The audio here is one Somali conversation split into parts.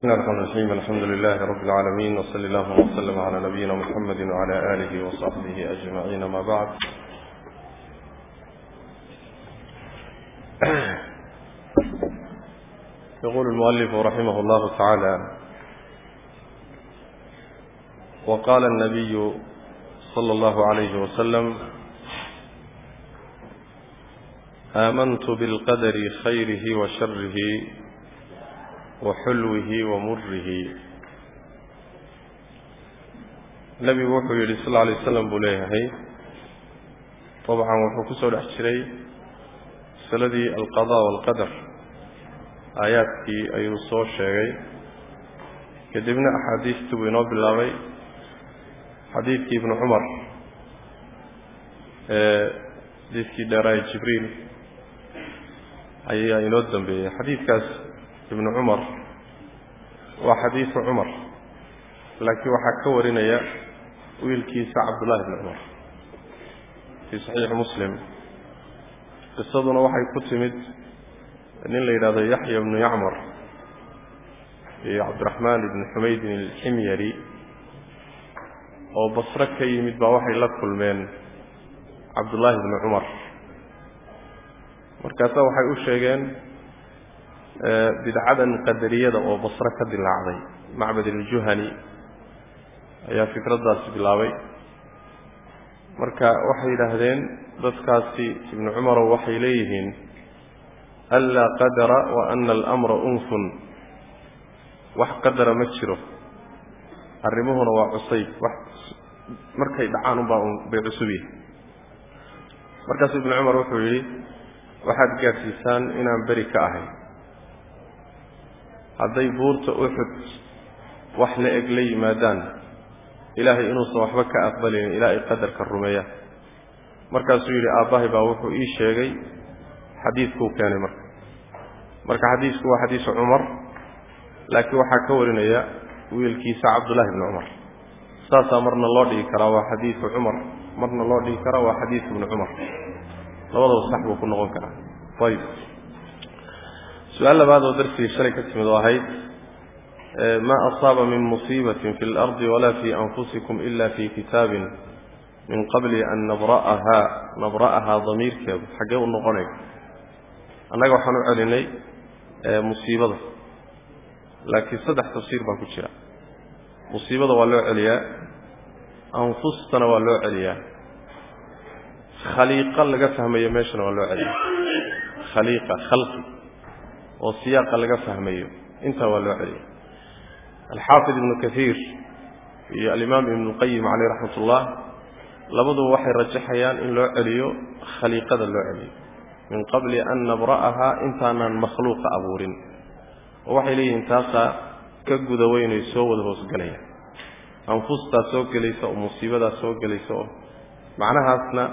بسم الله الرحمن الرحيم. الحمد لله رب العالمين وصلى الله وسلم على نبينا محمد وعلى آله وصحبه أجمعين ما بعد. يقول المؤلف رحمه الله تعالى وقال النبي صلى الله عليه وسلم آمنت بالقدر خيره وشره waxulwihi wa murihi nebigu wuxuu yidhi sal lla alay waslam buu leeyahay dabcan wuxuu ku soo dhex jiray masaladii alqada waalqadar aayaadkii ayuu soo sheegay. Kadibna axaadiistii buu inoo bilaabay. Xadiidkii ibnu cumar ee xadiidkii dheeraaye jibriil ayaa inoo dambeeyey. Xadiidkaas ibnu cumar waa xadiidu cumar laakiin waxaa ka warinaya wiilkiisa cabdullahi bni cumar fii saxiixi muslim. Qisaduna waxay ku timid nin la yidhahdo yaxya ibnu yacmar iyo cabdiraxmaan ibni xumaydin alximyari oo basro ka yimid baa waxay la kulmeen cabdullaahi bni cumar markaasa waxay u sheegeen bidcadan qadariyada oo basro ka dilaacday. Macbad iljuhani ayaa fikraddaasi bilaabay. Marka waxay yidhaahdeen dadkaasi ibnu cumarow waxay leeyihiin anlaa qadara wa ana alamra unfun. Wax qadara ma jiro. Arrimuhuna waa cusayb wax markay dhacaan unbaa un bay cusub yihi markaasu ibnu cumar wuxuu yidhi waxaad gaadhsiisaan inaan beri ka ahay hadday buurta uxud wax la eg la yimaadaan ilaahay inuusan waxba ka aqbalinin ilaa ay qadarka rumeeyaan markaasuu yidhi aabbahay baa wuxuu ii sheegay xadiidkuu keenay marka. Marka xadiisku waa xadiisu cumar laakiin waxaa ka warinaya wiilkiisa cabdullaahi bni cumar. Saasaa marna loo dhigi karaa waa xadiidu cumar marna loo dhigi karaa waa xadiidu ibni cumar. Labadaba sax buu ku noqon karaa. Ayb su'aal labaad oo darsigii shalay ka timid oo ahayd ma asaaba min musiibatin fi اlardi walaa fi anfusikum ila fi kitaabin min qabli an nabra'ahaa nabra'ahaa damiirkeedu xaggee u noqonay annaga waxaan u celinay musiibada laakiin saddex tafsiir baa ku jira musiibada waa loo celiyaa anfustana waa loo celiyaa khaliiqa laga fahmayo meeshana waa loo celiyaa khaliiqa khalqi oo siyaaqa laga fahmayo intaa waa loo celiya alxaafid ibnu kaiir iyo alimaam ibnu lqayim caleyh raxmat ullah labaduba waxay rajaxayaan in loo celiyo khaliiqada loo celiyo. Min qabli an nabra'ahaa intaanaan makhluuqa abuurin. Oo waxay leeyihiin taasaa ka guda weynay soo wada hoosgelaya anfustaa soo gelaysa oo musiibadaa soo gelaysa oo macnahaasna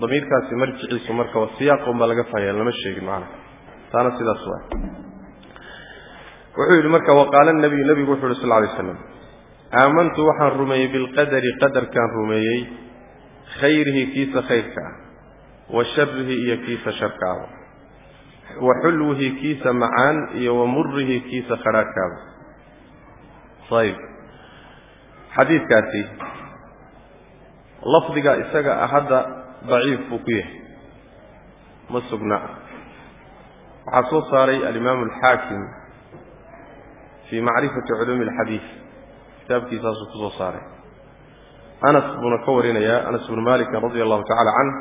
damiirkaasi marjiciisu marka siyaaqa unbaa laga fahaya lama sheegin macnaha taana sidaas waa wuxuu yidhi marka waqaala nabiyu nebigu wuxu uhi sal ly slam aamantu waxaan rumeeyey bilqadari qadarkaan rumeeyey khayrihi kiisa khayrka ah wa sharihi iyo kiisa sharkaaba wa xulwihi kiisa macaan iyo wa murihi kiisa khadhaadhkaaba ayb xadiidkaasi lafdiga isaga ah hadda daciif buu ku yahay. Ma sugna waxaa soo saaray alimaamu alxaakim fii macrifati culuumi alxadiid kitaabkiisaasuu ku soo saaray. Anas buuna ka warinayaa anas bnu malikin radia allahu tacala canh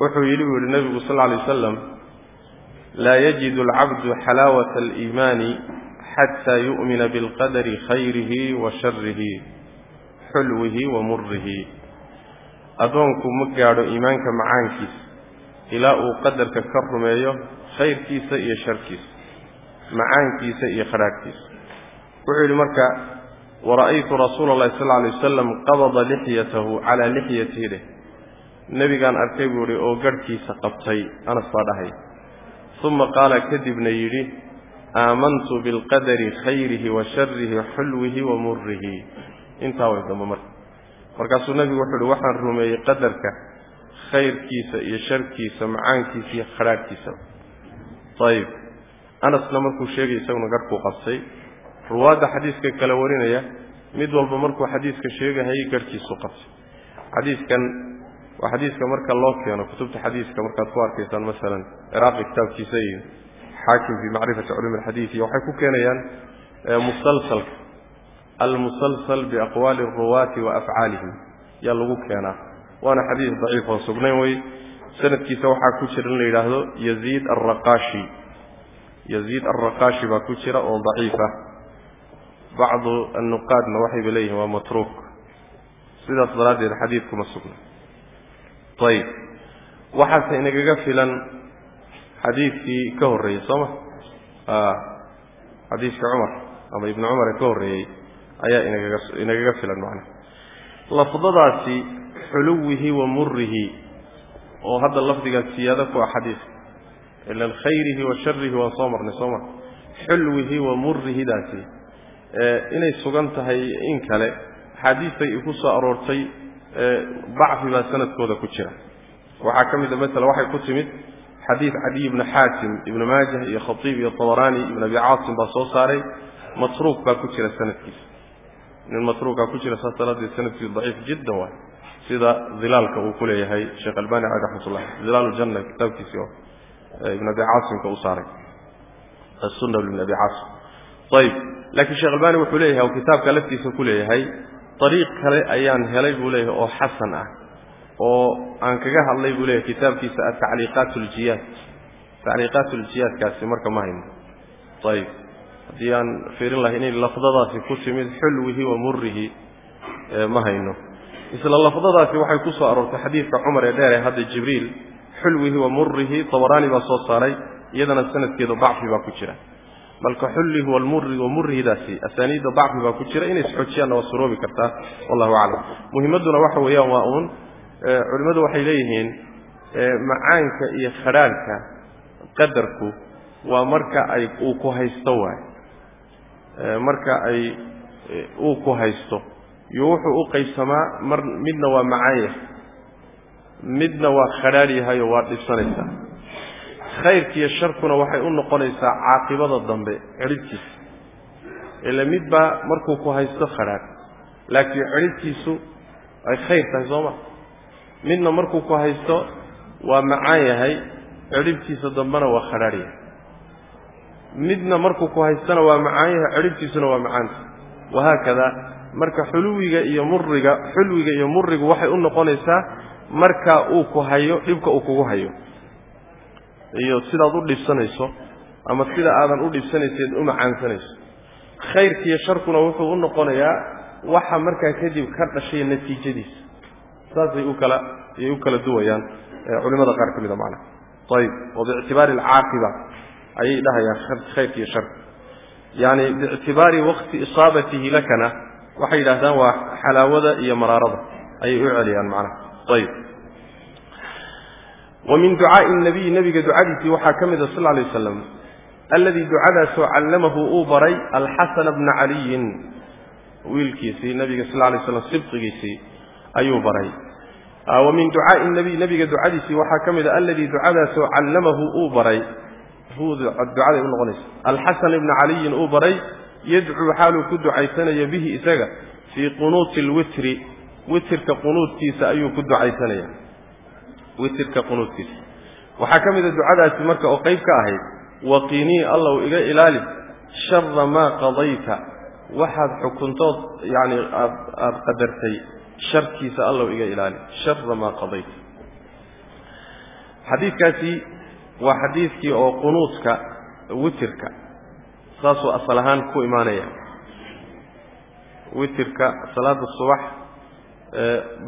wuxuu yidhi buu yihi nebigu sal lla alay wasalam laa yajidu alcabdu xalaawata aliimaani xataa yu'mina bilqadari khayrihi wa sharihi xulwihi wa murihi addoonku ma gaadho iimaanka macaankiisa ilaa uu qadarka ka rumeeyo khayrkiisa iyo sharkiisa macaankiisa iyo khadhaadhkiisa wuxuu yidhi marka wara'aytu rasuula allahi sal alay wasalam qabada lixyatahu calaa lixyatihi dheh nebigaan arkay buu ihi oo garhkiisa qabtay anas baa dhahay. Uma qaala kadibna yidhi aamantu bilqadari khayrihi wa sharihi xulwihi wa murihi intaa way dambe marka. Markaasuu nebigu wuxuu ihi waxaan rumeeyey qadarka khayrkiisa iyo sharkiisa macaankiisa iyo khadhaadhkiisa ayib anasna markuu sheegay isaguna garhkuu qabtay ruwaadda xadiiska kala warinaya mid walba markuu xadiiska sheegahayay garhkiisu qabtay xadiiskan waa xadiiska marka loo keeno kutubta xadiiska markaad ku arkaysaan masalan ciraaqi kitaabkiisa iyo xaakim fii macrifati culumi alxadiid waxay ku keenayaan musalsalka. Almusalsal biaqwaali aruwaati wa afcaalihim yaa lagu keenaa. Waana xadiis daciif oo sugnayn wey sanadkiisa waxaa ku jira in la yidhaahdo yaziid alraqaashi yaziid alraqaashi baa ku jira oo daciifa bacdu annuqaadna waxayba leeyihiin waa matruuk. Sidaas daraaddeed xadiidkuma sugna. Ayib waxaase inagaga filan xadiidkii ka horreeyey soo ma? Xadiidkii cumar ama ibni cumar ee ka horreeyey ayaa inagaga inagaga filan macnaha lafdadaasi xuluwihi wa murihi oo hadda lafdigaas siyaado ku ah xadiiska ilan khayrihi wa sharihi waan soo marnay soo ma xulwihi wa murihidaasi inay sugan tahay in kale axaadiistay ku soo aroortay bacfi baa sanadkooda ku jira. Waxaa ka mida maala waxay ku timid xadiid cadiy ibni xaakim ibni maajah iyo khatiib iyo tabaraani ibn abi caasim baa soo saaray. Matruuk baa ku jira sanadkiisa. Nin matruukaa ku jira saas daraaddeed sanadkiisu daciif jiddan waay sida dilaalka uu ku leeyahay sheekh albani caleh raxmatullah dilaal janna kitaabkiisii oo ibn abi caasimka u saaray. Asunna ibn abi caasim. Ayib laakiin sheekh albani wuxuu leeyahay oo kitaabka laftiisa ku leeyahay ariiq kale ayaan helay buu leeyahay oo xasan ah. Oo aan kaga hadlay buu leeyahay kitaabkiisa atacliiqaat ljiyaad tacliiqaat ljiyaadkaasi marka ma hayno ayib haddii aan fiirin lahay inay lafdadaasi ku timid xulwihi wa murihi ma hayno isla lafdadaasi waxay ku soo aroortay xadiidka cumar ee dheer ee hadda jibriil xulwihi wa murihi tabaraani baa soo saaray iyadana sanadkeedu dacfi baa ku jira. Balka xullihi walmuri wamurihidaasi asaaniidda dacfi baa ku jira inay isxoojiyaanna waa suroobi kartaa wallahu aclam. Muhimadduna waxa weeyaan waa uun culimmadu waxay leeyihiin macaanka iyo khadhaadhka qadarku waa marka ay uu ku haysto waay. Marka ay uu ku haysto iyo wuxuu u qaybsamaa mar midna waa macaan yahay. Midna waa khadhaadh yahayo waa dhibsanaysaa khayrkiiyo sharkuna waxay u noqonaysaa caaqibada dambe cidhibtiisa ila midbaa markuu ku haysto khadhaadh laakiin cidhibtiisu ay khayr tahay soo ma? Midna markuu ku haysto waa macaan yahay cidhibtiisa dambena waa khadhaadh yahay. Midna markuu ku haystona waa macaan yahay cidhibtiisuna waa macaanta wahaakada marka xuluwiga iyo muriga xulwiga iyo murigu waxay u noqonaysaa marka uu ku hayo dhibka uu kugu hayo. Iyo sidaad u dhibsanayso ama sida aadan u dhibsanayseed u macaansanayso. Khayrkiiyo sharkuna wuxuu u noqonayaa waxa markaa kadib ka dhashay natiijadiisa. Saasay u kala ayay u kala duwayaan culimada qaar ka mida macnaha. Ayib oo alcaaqiba ayay dhahayaan khayrka iyo sharka. Yaani biictibaari waqti isaabatihi lakana waxay yidhahdaan waa xalaawada iyo maraarada. Ayay u celiyaan macnaha. Ayib. Wa min ducaai nabiyi nabiga ducadiisii waxaa ka mida sal alay waslam alladii ducadaasoo callamahu uu baray alxasana bna caliyin. Wiilkiisii nabiga sal lay slam sibqigiisii ayuu baray. Wa min ducaai nabiy nabiga ducadiisii waxaa ka mida alladii ducadaasoo callamahu uu baray. Ducaday u noqonaysa. Alxasan ibna caliyin uu baray yadcuu xaaluu ku ducaysanayo bihi isaga fii qunuuti lwitri witirka qunuudkiisa ayuu ku ducaysanaya. Witirka qunuudkiisa. Waxaa ka mida ducadaasi marka oo qayb ka ahayd waqinii allow iga ilaali shara maa qadayta. Waxaad xukuntood yani aada qadartay sharkiisa allow iga ilaali shara maa qadayta. Xadiidkaasi waa xadiidkii oo qunuudka witirka saasuu asal ahaan ku imaanaya. Witirka salaada subax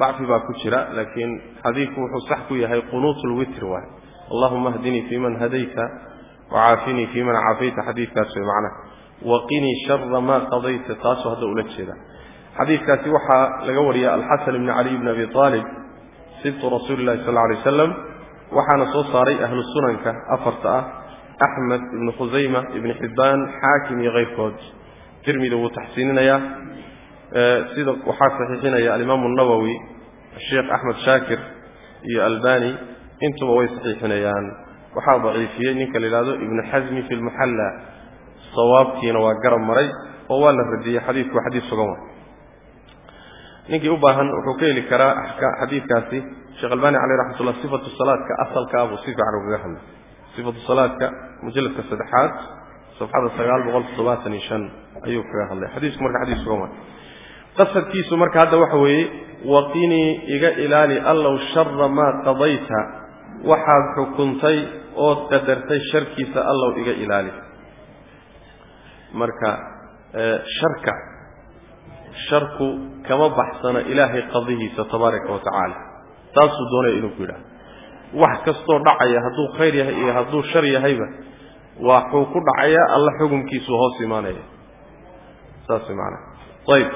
bacfi baa ku jira laakiin xadiidku wuxuu sax ku yahay qunuut lwitr waay allahuma hdinii fii man hadayta wacaafinii fii man caafayta xadiidkaas way macnaha waqinii shara maa qadayta taasuu hadda ula jeeda. Xadiidkaasi waxaa laga wariya alxasan ibni caliy bni abi aalib sibtu rasuuli llahi sal alay waslam waxaana soo saaray ahlu sunanka afarta ah axmed ibnu khusayma ibni xibbaan xaakim iyo kayrkood tirmidi wuu taxsiininayaa. Sida waxaa saxiixinaya alimaamu nawowi sheekh axmed shaakir iyo albani intuba way saxiixinayaan. Waxaa daciifiyey ninka la yidhahdo ibnu xasmi fi lmuxalla sawaabkiina waa garab maray oo waa la radiyey xadiidku xadiid sugan wa ninkii u baahan wuxuu ka heli karaa xadiidkaasi sheekh albani caleyh raxmat ullah sifatu salaadka asalkaabuu si fiican ugaga hadlay sifatu salaadka mujalladka saddexaad safxada sagaal boqol toddobaatan iyo shan ayuu kaga hadlay. Xadiisku marka xadiis waay qasadkiisu marka hadda waxa weeye waqinii iga ilaali allow shara maa qadayta. Waxaad xukuntay ood qadartay sharkiisa allow iga ilaali. Marka sharka sharku kama baxsana ilaahay qadihiisa tabaaraka wa tacaala. Doonaya inuu ku yidhahdo wax kastoo dhacaya hadduu khayr yahay iyo hadduu shar yahayba waxuu ku dhacayaa alla xukunkiisuu hoos imaanaya. Saas maanaa ayib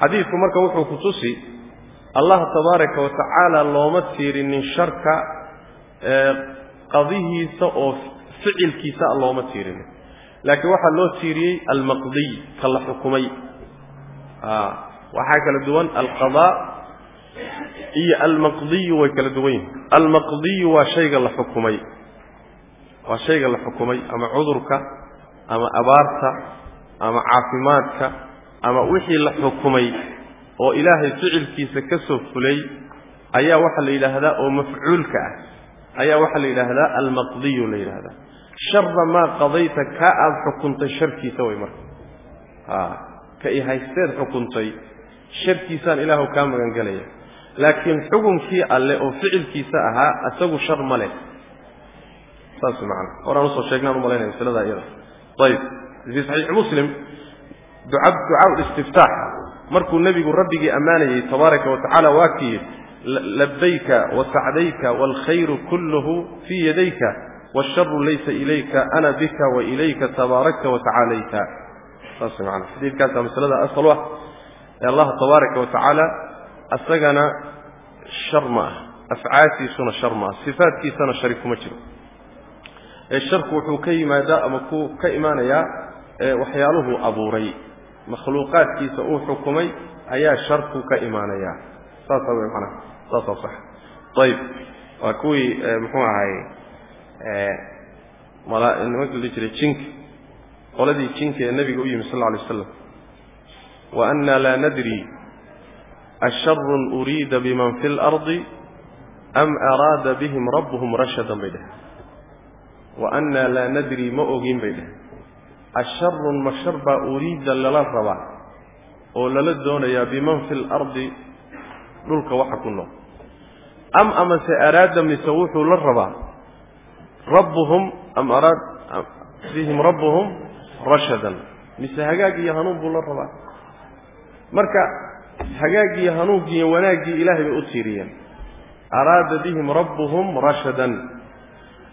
xadiidku marka wuxuu ku tusi allah tabaaraka wa looma tiirinin sharka qadihiisa oo ficilkiisa looma tiirinin. Laakiin waxaa loo tiiriyey almaqdiy ka la xukumay. Waxaa kala duwan alqadaa iyo almaqdiyu way kala duwan yihiin almaqdiyu waa shayga la xukumay. Waa shayga la xukumay ama cudurka ama abaarta ama caafimaadka ama wixii la xukumay oo ilaahay ficilkiisa ka soo fulay ayaa waxaa la yidhaahdaa oo mafcuulka ah. Ayaa waxaa la yidhaahdaa almaqdiyu la yidhahdaa shara maa qadayta ka aad xukuntay sharkiisa way marka. Ka i haysteed xukuntay sharkiisaan ilaahu kaa magangelaya laakiin xukunkii alle oo ficilkiisa ahaa isagu shar ma leh. Saas macana horaan u soo sheegnaan u malaynaya iyada. Ayib fii saxiixi muslim duca ducaa listiftaax markuu nebigu rabbigii ammaanayey tabaaraka wa waa kii labayka wasacdayka waalkhayru kulluhu fii yadayka waasharu laysa ilayka ana bika wa ilayka tabaarakta wa saas macana xadiidkaasaa masalada asal ah ee allah tabaaraka wa asagana shar ma ah afcaashiisuna shar ma ah sifaadkiisana shari kuma jiro. Ee sharku wuxuu ka yimaadaa ama ku ka imaanayaa waxyaaluhuu abuuray. Makhluuqaadkiisa uu xukumay ayaa sharku ka imaanayaa. Saasa wey macnaha saasaa sax. Ayib waa kuwii muxuu ahay mala nimanka la jiray jinka qoladii jinka ee nebiga u yimi sal alla alay waslam wa anna laa nadri asharun uriida biman fi lardi am araada bihim rabbuhum rashadan bay dheheen wa annaa laa nadri ma ogin bay dheheen asharun ma shar baa uriida lala rabaa oo lala doonayaa biman fi lardi dhulka waxa ku nool. Am amase araada mise wuxuu la rabaa rabbuhum am araad bihim rabbuhum rashadan. Mise hagaag iyo hanuun buu la rabaa. Marka hagaagii iyo hanuunkii iyo wanaaggii ilaahay bay u tiiriyeen. Araada bihim rabbuhum rashadan.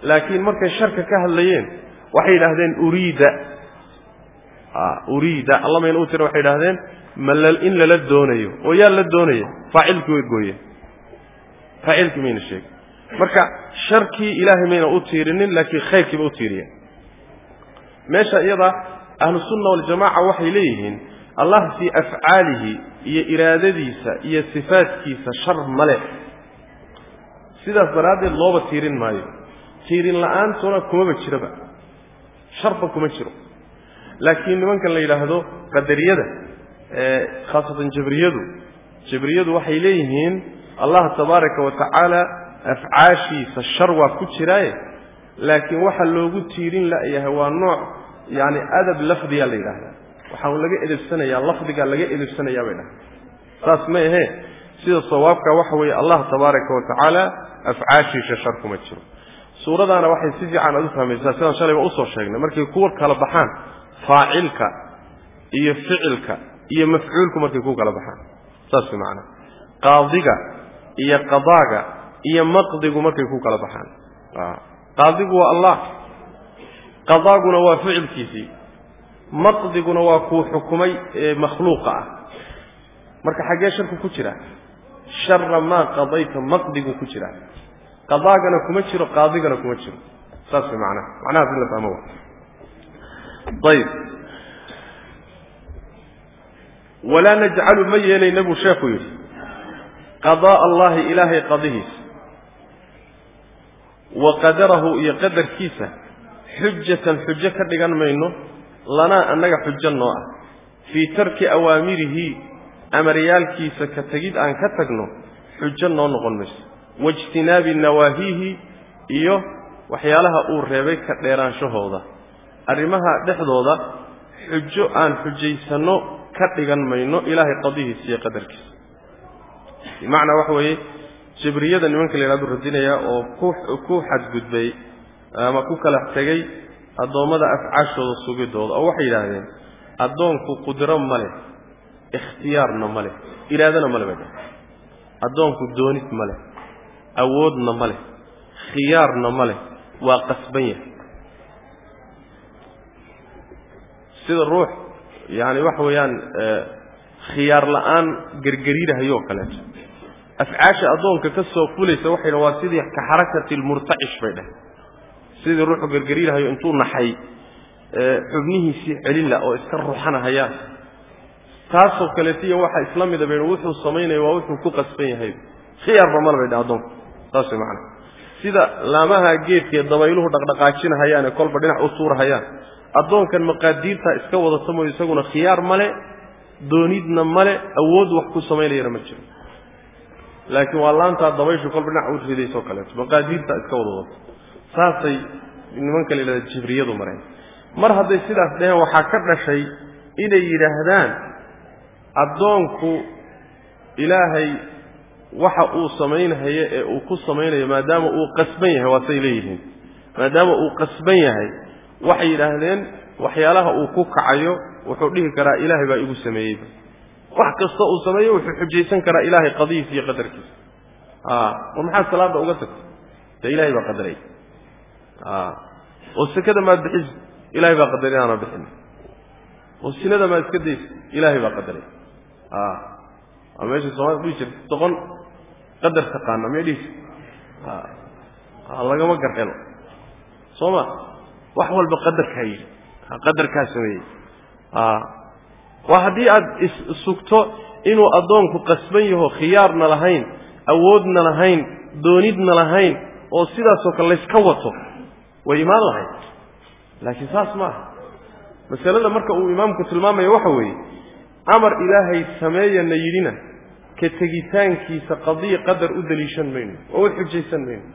Laakiin markay sharka ka hadlayeen waxay yidhaahdeen uriida. Uriida. Alla mayna u tira waxay yidhahdeen mal in lala doonayo. Oo yaa la doonaya faacilkii way gooyeen. Faacilkii mayna sheegin marka sharkii ilaahay mayna u tiirinin laakiin khayrkiiba u tiiriyeen. Meesha iyada ahlusunna waljamaca waxay leeyihiin allah fii afcaalihi iyo iraadadiisa iyo sifaadkiisa shar ma leh. Sidaas daraaddeed looba tiirin maayo. Tiirin la'aantuna kumaba jiraba. Sharba kuma jiro. Laakiin nimankan la yidhaahdo qadariyada khaasatan jabriyadu jabriyadu waxay leeyihiin allah tabaaraka wa tacaala afcaashiisa shar waa ku jiraaye. Laakiin waxa loogu tiirin la'yahay waa nooc yani adab lafdiga la yidhaahdaa waxaan laga edebsanayaa lafdiga laga edebsanayaa bay dhahay. Saas ma sida sawaabka waxa weeye allah tabaaraka wa tacaala afcaashiisa shar kuma jiro. Suuradaana waxay si fiican aad u fahmaysaa sidaan shalayba u soo sheegnay markay kuwa kala baxaan faacilka iyo ficilka iyo mafcuulku markay ku kala baxaan. Saas way macana qaadiga iyo qadaaga iyo maqdigu markay ku kala baxaan. Qaadigu waa allah qadaaguna waa ficilkiisii maqdiguna waa kuu xukumay ee makhluuqa ah. Marka xaggee sharku ku jira shara maa qadayta maqdigu ku jira. Qadaagana kuma jiro qaadigana kuma jiro. Saas way macnaha. Macnahaas in la fahmo. Ayib walaa najcalu ma yeelayna buu sheekhu yidhi qadaa allahi ilaahay qadihiisa wa qadarahu iyo qadarkiisa xujatan xujo ka dhigan mayno lanaa annaga xujo noo ah. Fii tarki awaamirihi amaryaalkiisa ka tegid aan ka tagno xujo noo noqon mayso. Waijtinaabi nawaahiihi iyo waxyaalaha uu reebay ka dheeraanshahooda arrimaha dhexdooda xujo aan xujaysanno ka dhigan mayno ilaahay qadihiisa iyo qadarkiisa bimacnaa waxa weeye jabriyada nimanka la yidhahdu radinayaa oo ku ku xadgudbay ama ku kala tegey addoommada afcaashooda sugidooda oo waxay yidhaahdeen addoonku qudro ma leh ikhtiyaarna ma leh iraadana ma leh bay dhahay addoonku doonid ma leh awoodna ma leh khiyaarna ma leh waa qasban yahay. Sida ruux yacani waxa weeyaan khiyaar la'aan gergeriidahayoo kaleeto. Afcaasha addoonka ka soo fulaysa waxay waa sidii ka bay dheh sidii ruuxu gergeriidahayo intuu naxay xubnihiisii celila oo iska ruuxanahayaan taasoo kaleeto iyo waxaa isla mida bay wuxuu samaynaya waa wuxuu ku qasban yahay. Khiyaarba male bay addoonku saas way macana sida laamaha geedkaee dabayluhu dhaqdhaqaajinahayaane kolba dhinac u tuurahayaan addoonkan maqaadiirtaa iska wadata mooyo isaguna khiyaar male doonidna male awood wax ku samaynayana ma jiro laakiin waa laantaa dabayshu kolba dhinac u ridaysoo kaleeto maqaadiirtaa iska wada wadato saasay nimanka la yidhahda jibriyadu mareen. Mar hadday sidaas dheheen waxaa ka dhashay inay yidhaahdaan addoonku ilaahay waxa uu samaynhayo ee uu ku samaynayo maadaama uu qasban yahay waasay leeyihiin. Maadaama uu qasban yahay waxay yidhaahdeen waxyaalaha uu ku kacayo wuxuu dhihi karaa ilaahay baa igu sameeyeyba wax kasta uu sameeyo wuxuu xujaysan karaa ilaahay qadihiisa iyo qadarkiisa war maxaad salaada uga tagtay? De ilaahay baa qadaray oo sekada maad bixisa ilahay baa qadaray inaana bixin. Oo sinada maad iska daysa ilaahay baa qadaray waa meesha soomaalida dhihi jirta doqon qadar taqaana may dhihi jirta lagama garhelo soo wax walba qadarkaa yidhi qadarkaa sameeyey waa haddii aad issugto inuu addoonku qasban yaho khiyaarna lahayn awoodna lahayn doonidna lahayn oo sidaasoo kale layska wato way imaan lahayd. Laakiin saas ma aha. Masalada marka uu imaamku tilmaamaya waxa weeye amar ilaahay sameeyana yidhina ka tegitaankiisa qadiya qadar u daliishan mayno oo u xujaysan mayno.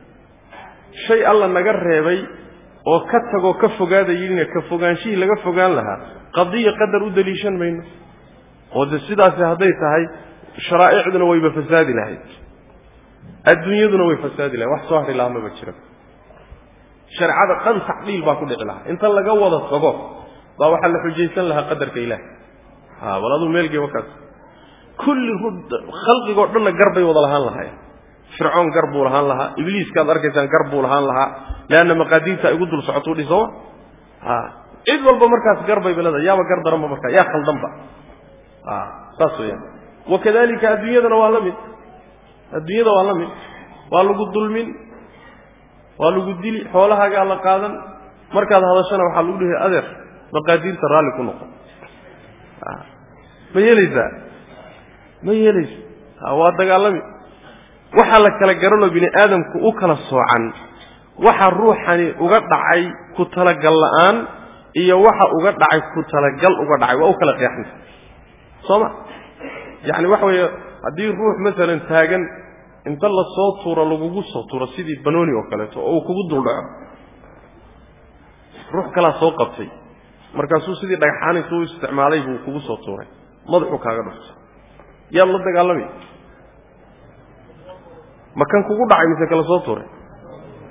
Shay alla naga reebay oo ka tagoo ka fogaada yidhina ka fogaanshihii laga fogaan lahaa qadiya qadar u daliishan mayno. Oo de sidaasi hadday tahay sharaa'icduna wayba fasaadi lahayd. Adduunyaduna way fasaadi lahayd. Wax soo hari lahaa maba jiro shareecada dhan tacdiil baa ku dhici lahaa. Inta laga wada tago baa waxaa la xujaysan lahaa qadarka ilaah. Bal aduu meelgee wakaas kulli khalqigoo dhanna gar bay wada lahaan lahayen fircoon gar buu lahaan lahaa. Ibliiskaad arkaysaan gar buu lahaan lahaa. Leanna maqaadiirta igu dul socotuu dhi sooma cid walba markaas gar bay baleda yaaba gar daranba markaa yaa khaldanba saas weyaan wakadalika adduunyadana waa la mid. Adduunyada waa la mid. Waa lagu dulmin waa lagu dili xoolahaagaa la qaadan. Markaad hadashana waxaa lagu dhihi adeer maqaadiirta raalli ku noqon. Ma yeelaysaa? Ma yeelaysa waa dagaalami. Waxaa la kala garanoo bini aadamku u kala soocan waxa ruuxani uga dhacay ku talagal la'aan iyo waxa uga dhacay ku talagal uga dhacay. Waa u kala qeexanta soo ma yacni waxa weeye haddii ruux masalan taagan inta la soo tuuro lagugu soo tuuro sidii banooni oo kaleeto oo uu kugu dul dhaco ruux kalaa soo qabtay. Markaasuu sidii dhagxaaninta u isticmaalay buu kugu soo tuuray. Madaxuu kaaga dhuftay yaad la dagaalamay? Ma kan kugu dhacay mise kala soo tuuray?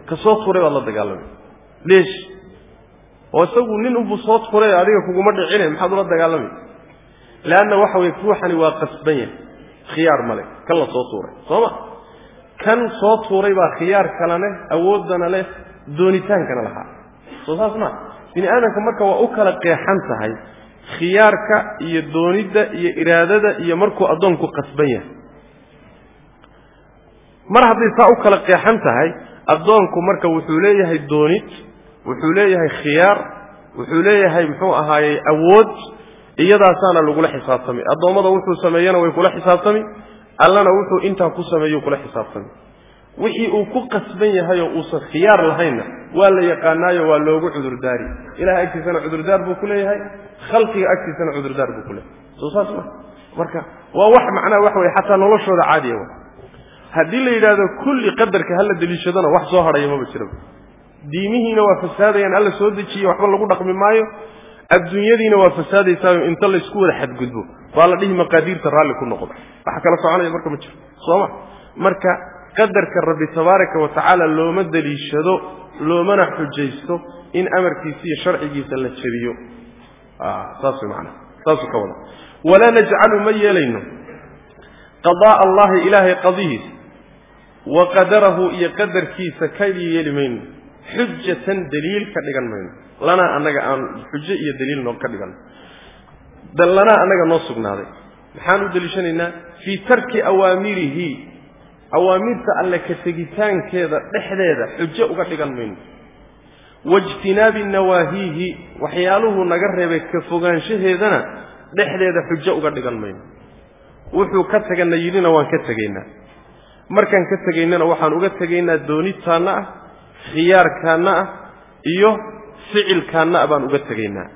Ka soo tuuray baad la dagaalamay. Leesh. Oo isagu nin unbuu soo tuuray adiga kuguma dhicine maxaad ula dagaalamay? Leanna waxa weye ruuxani waa qasban yahay. Khiyaar male kan la soo tuuray. Soo ma kan soo tuuray baa khiyaar kala leh awooddana leh doonitaankana lahaa. Soo saas maa bini aadamka marka waa u kala qeexan tahay khiyaarka iyo doonidda iyo iraadada iyo markuu addoonku qasban yahay. Mar hadday saa u kala qeexan tahay addoonku marka wuxuu leeyahay doonid wuxuu leeyahay khiyaar wuxuu leeyahay muxuu ahaayey awood iyadaasaana lagula xisaabtami. Addoommada wuxuu sameeyana way kula xisaabtami allana wuxuu intaa ku sameeyu kula xisaabtami wixii uu ku qasban yahay oo uusan khiyaar lahaynna waa la yaqaanaayo waa loogu cudurdaari. Ilahay agtiisana cudurdaar buu ku leeyahay khalqiga agtiisana cudurdaar buu ku leeyahay. Soo saas ma. Marka waa wax macnaha waxa weye xataa noloshooda caadiya wa haddii la yidhaahdo kulli qadarka hala deliishadona wax soo hadhaya maba jiraba diimihiina waa fasaadayaan alla soo dejiye waxba lagu dhaqmi maayo adduunyadiina waa fasaadaysaayo inta laysku wada xadgudbo. Baa la dhihi maqaadiirta raalli ku noqda waxa kala soconaya marka ma jiro. Sooma marka qadarka rabbi tabaaraka wa tacaala looma deliishado loomana xujaysto in amarkiisa iyo sharcigiisa la jabiyo saas way macnaha saasuu ka wada. Walaa najcalu ma yeelayno. Qada'a allahi ilaahay qadihiisa wa qadarahu iyo qadarkiisa ka yeeli mayno. Xujatan daliil ka dhigan mayno lanaa annaga aan xujo iyo daliil noo ka dhigan. Lanaa annaga noo sugnaaday. Maxaan u deliishanaynaa fii tarki awaamirihi. Awaamirta alle ka tegitaankeeda dhexdeeda xujo uga dhigan mayno waijtinaabi nawaahiihi waxyaaluhu naga reebay ka fogaanshaheedana dhexdeeda xujo uga dhigan mayno wuxuu ka tagana yidhina waan ka tegaynaa. Markaan ka tegaynana waxaan uga tegaynaa doonitaanna ah khiyaarkaanna ah iyo ficilkaanna baan uga tegaynaa.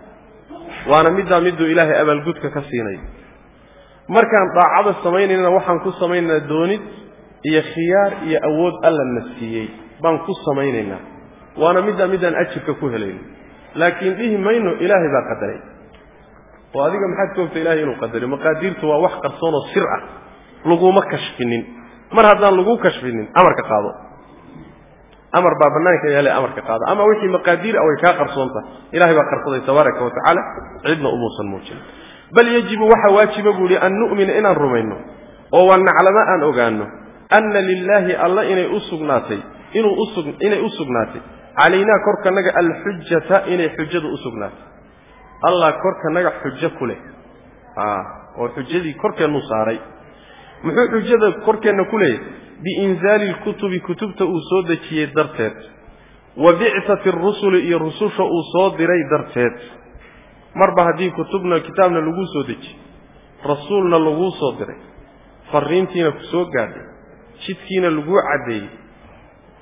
Waana middaa miduu ilaahay abaalgudka ka siinay. Markaan daacada samaynaynana waxaan ku samaynaynaa doonid iyo khiyaar iyo awood alla na siiyey. Baan ku samaynaynaa. Waana middaa midaan ajirka ku helayno laakiin dhihi mayno ilaahay baa qadaray. Oo adiga maxaad ka ogta ilahay inuu qadaray. Maqaadiirtu waa wax qarsoon oo sir ah. Laguma kashfinin. Mar haddaan lagu kashfinin amarka qaado amar baa banaanka yaale amarka qaado ama wixii maqaadiir ah way kaa qarsoonta. Ilahay baa qarsaday tabaaraka wa tacaala cidna umuusan muujin. Bal yajibu waxaa waajiba buu ihi an nu'mina inaan rumayno oo wanaclamo aan ogaano anna lilaahi alla inay u sugnaatay inuu usug inay u sugnaatay. Calaynaa korkanaga alxujata inay xujadu u sugnaatay. Allah korkanaga xujo ku leh. Oo xujadii korkeennuu saaray. Muxuu xujada korkeenna ku leeyahy biinzaali lkutubi kutubta uu soo dejiyey darteed wa bicati arusuli iyo rususha uu soo diray darteed marba haddii kutubna kitaabna laguu soo dejiyey rasuulna laguu soo diray fariintiina ku soo gaadhay jidkiina laguu caddeeyey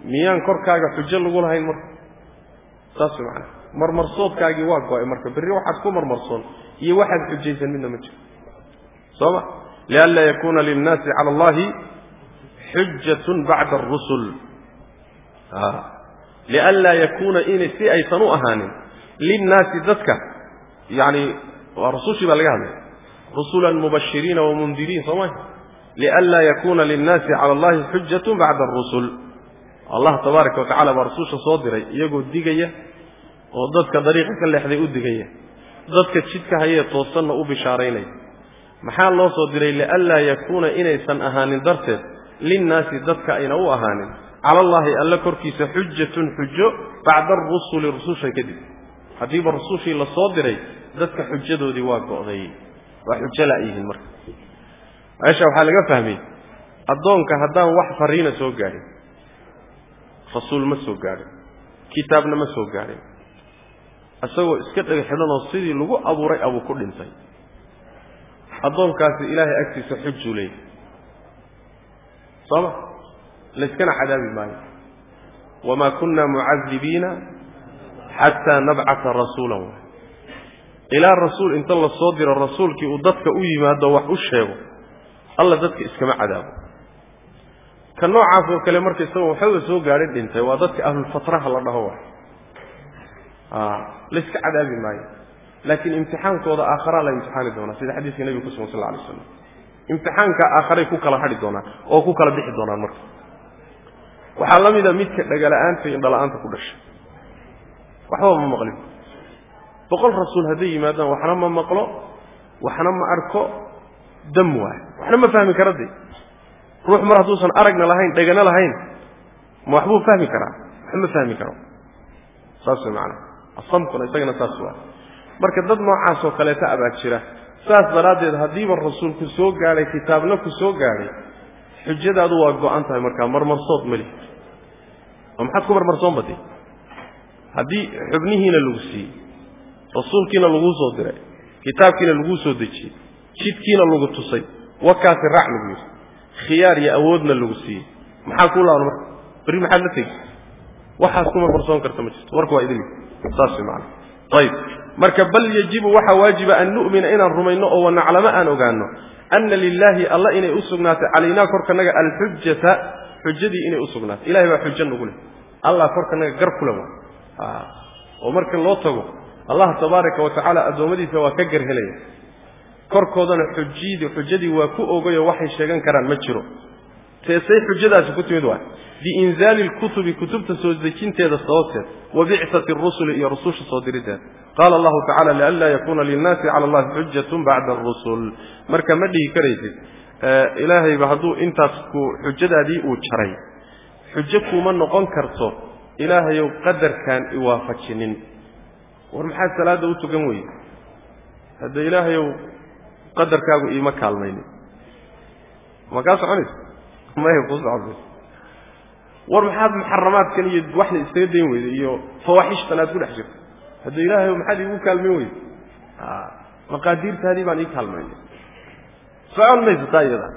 miyaan korkaaga xujo lagu lahayn marka saas way macanaha marmarsoodkaagii waa go'ay marka berri waxaad ku marmarsoon iyo waxaad xujaysan midna ma jiro soo ma lianlaa yakuuna linnaasi cala allahi xujatun bacda arusul lianlaa yakuuna in si aysan u ahaanin linnaasi dadka. Yani waa rusushii baa laga hadlaya rusulan mubashiriina wamundiriin soo ma lianlaa yakuuna linnaasi cala allahi xujatun bacda arusul allah tabaaraka wa tacala baa rususha soo diray iyagoo digaya oo dadka dariiqa ka leexday u digaya. Dadka jidka hayee toosanna u bishaaraynaya. Maxaa loo soo diray? Lianlaa yakuuna inaysan ahaanin darteed linnaasi dadka ayna u ahaanin. Cala allaahi alla korkiisa xujatun xujo bacda arusuli rususha kadib. Haddiiba rusushii la soo diray dadka xujadoodii waa go'day. Waa xujo la'yihiin marka. Meesha waxaa laga fahmay addoonka haddaan wax fariina soo gaadhin rasuul ma soo gaadhin kitaabna ma soo gaadhin isagoo iska dhega xidhanoo sidii lagu abuuray abuu ku dhintay. Addoonkaasi ilaahay agtiisa xujuu leeyahy sooma layskana cadaabi maayo. Wamaa kunna mucadibiina xataa nabcata rasuulan. Ilaa rasuul inta la diro rasuulkii uu dadka u yimaado wax u sheego alla dadka iskama cadaabo. Ka noocaas oo kale marka isagoo waxbaba soo gaadhin dhintay waa dadka ahlulfatraha la dhaho wa layska cadaabi maayo. Laakiin imtixaankooda aakharaa la imtixaani doonaa sida xadiiska nebiga ku sugan sal alay slam imtixaanka aakharay ku kala hadhi doonaan oo ku kala bixi doonaan marka. Waxaa la mida midka dhagala-aanta indhala-aanta ku dhashay waxba ma maqlin. Boqol rasuul hadday yimaadaan waxna ma maqlo waxna ma arko dam waay waxna ma fahmi kara de ruux mar hadduusan aragna lahayn dhegana lahayn ma waxbuu fahmi karaa? Wax ma fahmi karo saas way macanaha asamkuna isagana saas waa. Marka dad noocaas oo kaleeta abaa jira saas daraaddeed haddiiba rasuulku soo gaadhay kitaabna ku soo gaadhay xujadaadu waa go-an tahay markaa marmarsood mali. Oo maxaad ku marmarsoon batay haddii xubnihiina lagu siiyey rasuulkiina laguu soo diray kitaabkiina laguu soo dejiyey jidkiina lagu tusay wakaasi raac lagu yidhi khiyaar iyo awoodna lagu siiyey maxaa kuu laaban marka? Berri maxaad la tegi? Waxaad kuma qarsoon karta ma jirto. Warka waa idin saas way macana ayib marka bal yajibu waxaa waajiba an nu'mina inaan rumayno oo wanaclamo aan ogaano ana lilaahi alla inay u sugnaatay calaynaa korkanaga alxujata xujadii inay u sugnaatay. Ilahay baa xujo nagu leh. Allah korkanaga gar kule wa oo marka loo tago allah tabaaraka wa tacaala addoommadiisa waa ka gar helaya. Korkoodana xujidii xujadii waa ku ogayo waxay sheegan karaan ma jiro. Teesay xujadaasi ku timid waay. Biinzaali lkutubi kutubta soo dejinteeda sababteed wa bicati rusuli iyo rususha soo dirideeda qaala allahu tacala lianlaa yakuuna linnaasi cala allahi xujatun bacda arusul marka ma dhihi karaysid ilaahayba hadduu intaas ku xujadaadii uu jaray xujo kuma noqon karto ilaahayow qadarkaan iwaafajinin war maxaad salaadda u tukan weye hadda ilaahayow qadarkaagu iima kaalmaynin ma kaa soconaysa maya ku soconaysa war maxaad muxaramaadkan iyo waxna iskaga dayn weyda iyo fawaaxishtan aad ku dhex jirto hadda ilaahayow maxaad iigu kaalmayn weyda maqaadiirtaadii baan ii kaalmaynay. Socon maysa taa iyada.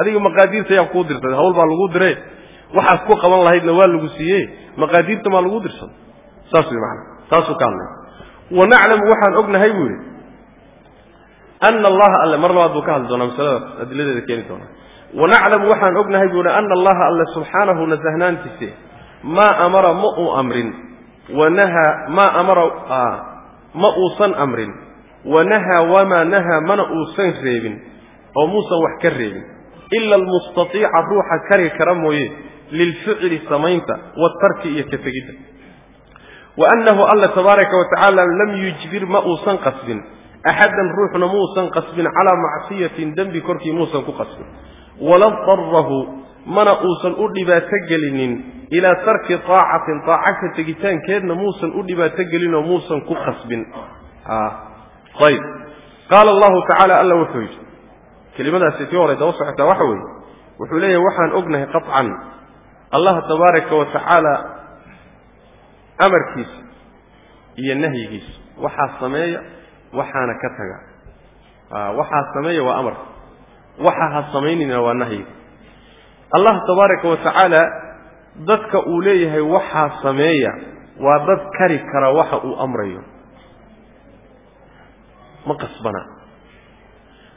Adiga maqaadiirta ayaa kuu dirtay hawl baa lagu dire waxaad ku qaban lahaydna waa lagu siiye maqaadiirta maa lagu dirsan? Saas way maana taasuu ka hadlay wanaclamu waxaan ognahay buu yidhi ana allaha alle mar labaad buu ka hadli doonaa masaladaas adiladeeda keeni doonaa. Wanaclamu waxaan ognahay buu yihi ana allaha alle subxaanahu nasahnaantiise maa amara ma uu amrin wanahaa maa amara ma uusan amrin. Wanahaa wamaa nahaa mana uusan reebin. Oo muusan wax ka reebin. Ila almustaiica ruuxa kari kara mooye lilficli samaynta waatarki iyo ka tegidda. Wa annahu alla tabaaraka wa tacaala lam yujbir ma uusan qasbin. Axadan ruuxna muusan qasbin calaa macsiyatin dembi korkii muusan ku qasbin. Wala darahu mana uusan u dhibaato gelinin ilaa tarki taacatin taaca ka tegitaankeedna muusan u dhibaato gelinoo muusan ku qasbin ayb qaala allahu tacaala alla wuxuu yidhi kelimadaasi tii hore daba socotaa waxa weeye wuxuu leeyahay waxaan ognahay qaطcan allah tabaaraka wa tacaala amarkiisa iyo nahyigiisa. Waxaa sameeya waxaana ka taga. Waxaa sameeya waa amarka waxa ha samaynina waa nahyiga allah tabaaraka wa tacaala dadka uu leeyahay waxaa sameeya waa dad kari kara waxa uu amrayo. Ma qasbana.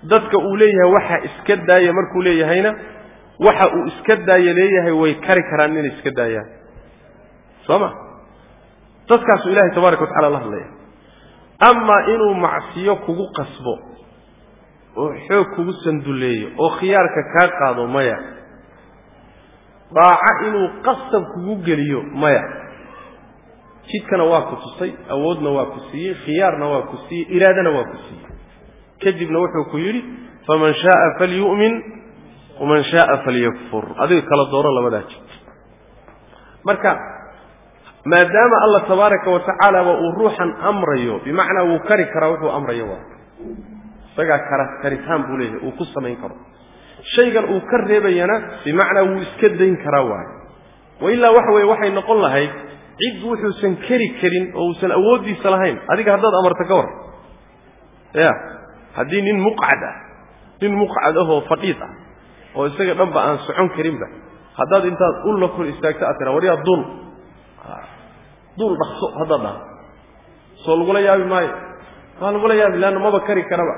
Dadka uu leeyahay waxa iska daaya markuu leeyahayna waxa uu iska daaya leeyahay way kari karaan inay iska daayaan. Soo ma dadkaasuu ilahay tabaaraka wa tacala la hadlaya. Amaa inuu macsiyo kugu qasbo oo xoog kugu sanduleeyo oo khiyaarka kaa qaado maya daaco inuu qasab kugu geliyo maya. Jidkana waa ku tusay awoodna waa ku siiyey khiyaarna waa ku siiyey iraadana waa ku siiyey. Kadibna wuxuu ku yidhi faman shaaa falyu'min waman shaaa falyakfur. Adiga kala dooro labadaa jid. Marka maadaama allah tabaaraka wa tacaala ba uu ruuxan amrayo bimacnaa wuu kari karaa wuxuu amrayo waa. Isagaa kara karitaan buu leeyahay uu ku samayn karo shaygan uu ka reebayana bimacnaa wuu iska dayn karaa waayo. Wa ilaa waxa weeye waxay noqon lahayd cid wuxuusan keri karin oo uusan awooddiisa lahayn. Adiga haddaad amarto ka ya haddii nin muqcad ah nin muqcad ahoo fadhiid ah oo isaga dhanba aan socon karinba haddaad intaad ulla kor istaagto aad tiraa waryaa dul dul dhaqso haddaad dhaha. Soo lagula yaabi maayo. Waa lagula yaabi leanna maba kari karaba.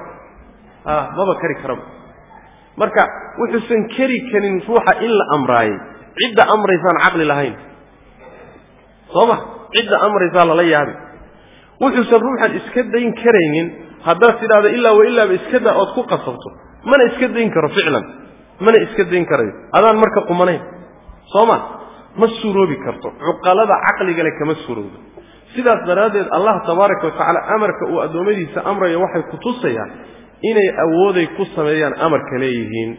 A maba kari karaba marka wuxuusan keri karin ruuxa in la amraayey cidda amraysaan caqli lahayn. Soo ma cidda amraysaa lala yaabi. Wuxuusan ruuxan iska dayn karaynin haddaad tidhahdo ilaa wa ilaaba iska daa ood ku qasabto. Mana iska dayn karo ficlan. Mana iska dayn karayo. Adaan marka qumanayn. Soo ma ma suuroobi karto. Cuqalada caqligale kama suuroodo sidaas daraaddeed allah tabaaraka wa tacaala amarka uu addoommadiisa amrayo waxay ku tusayaan inay awooday ku sameeyaan amarka leeyihiin.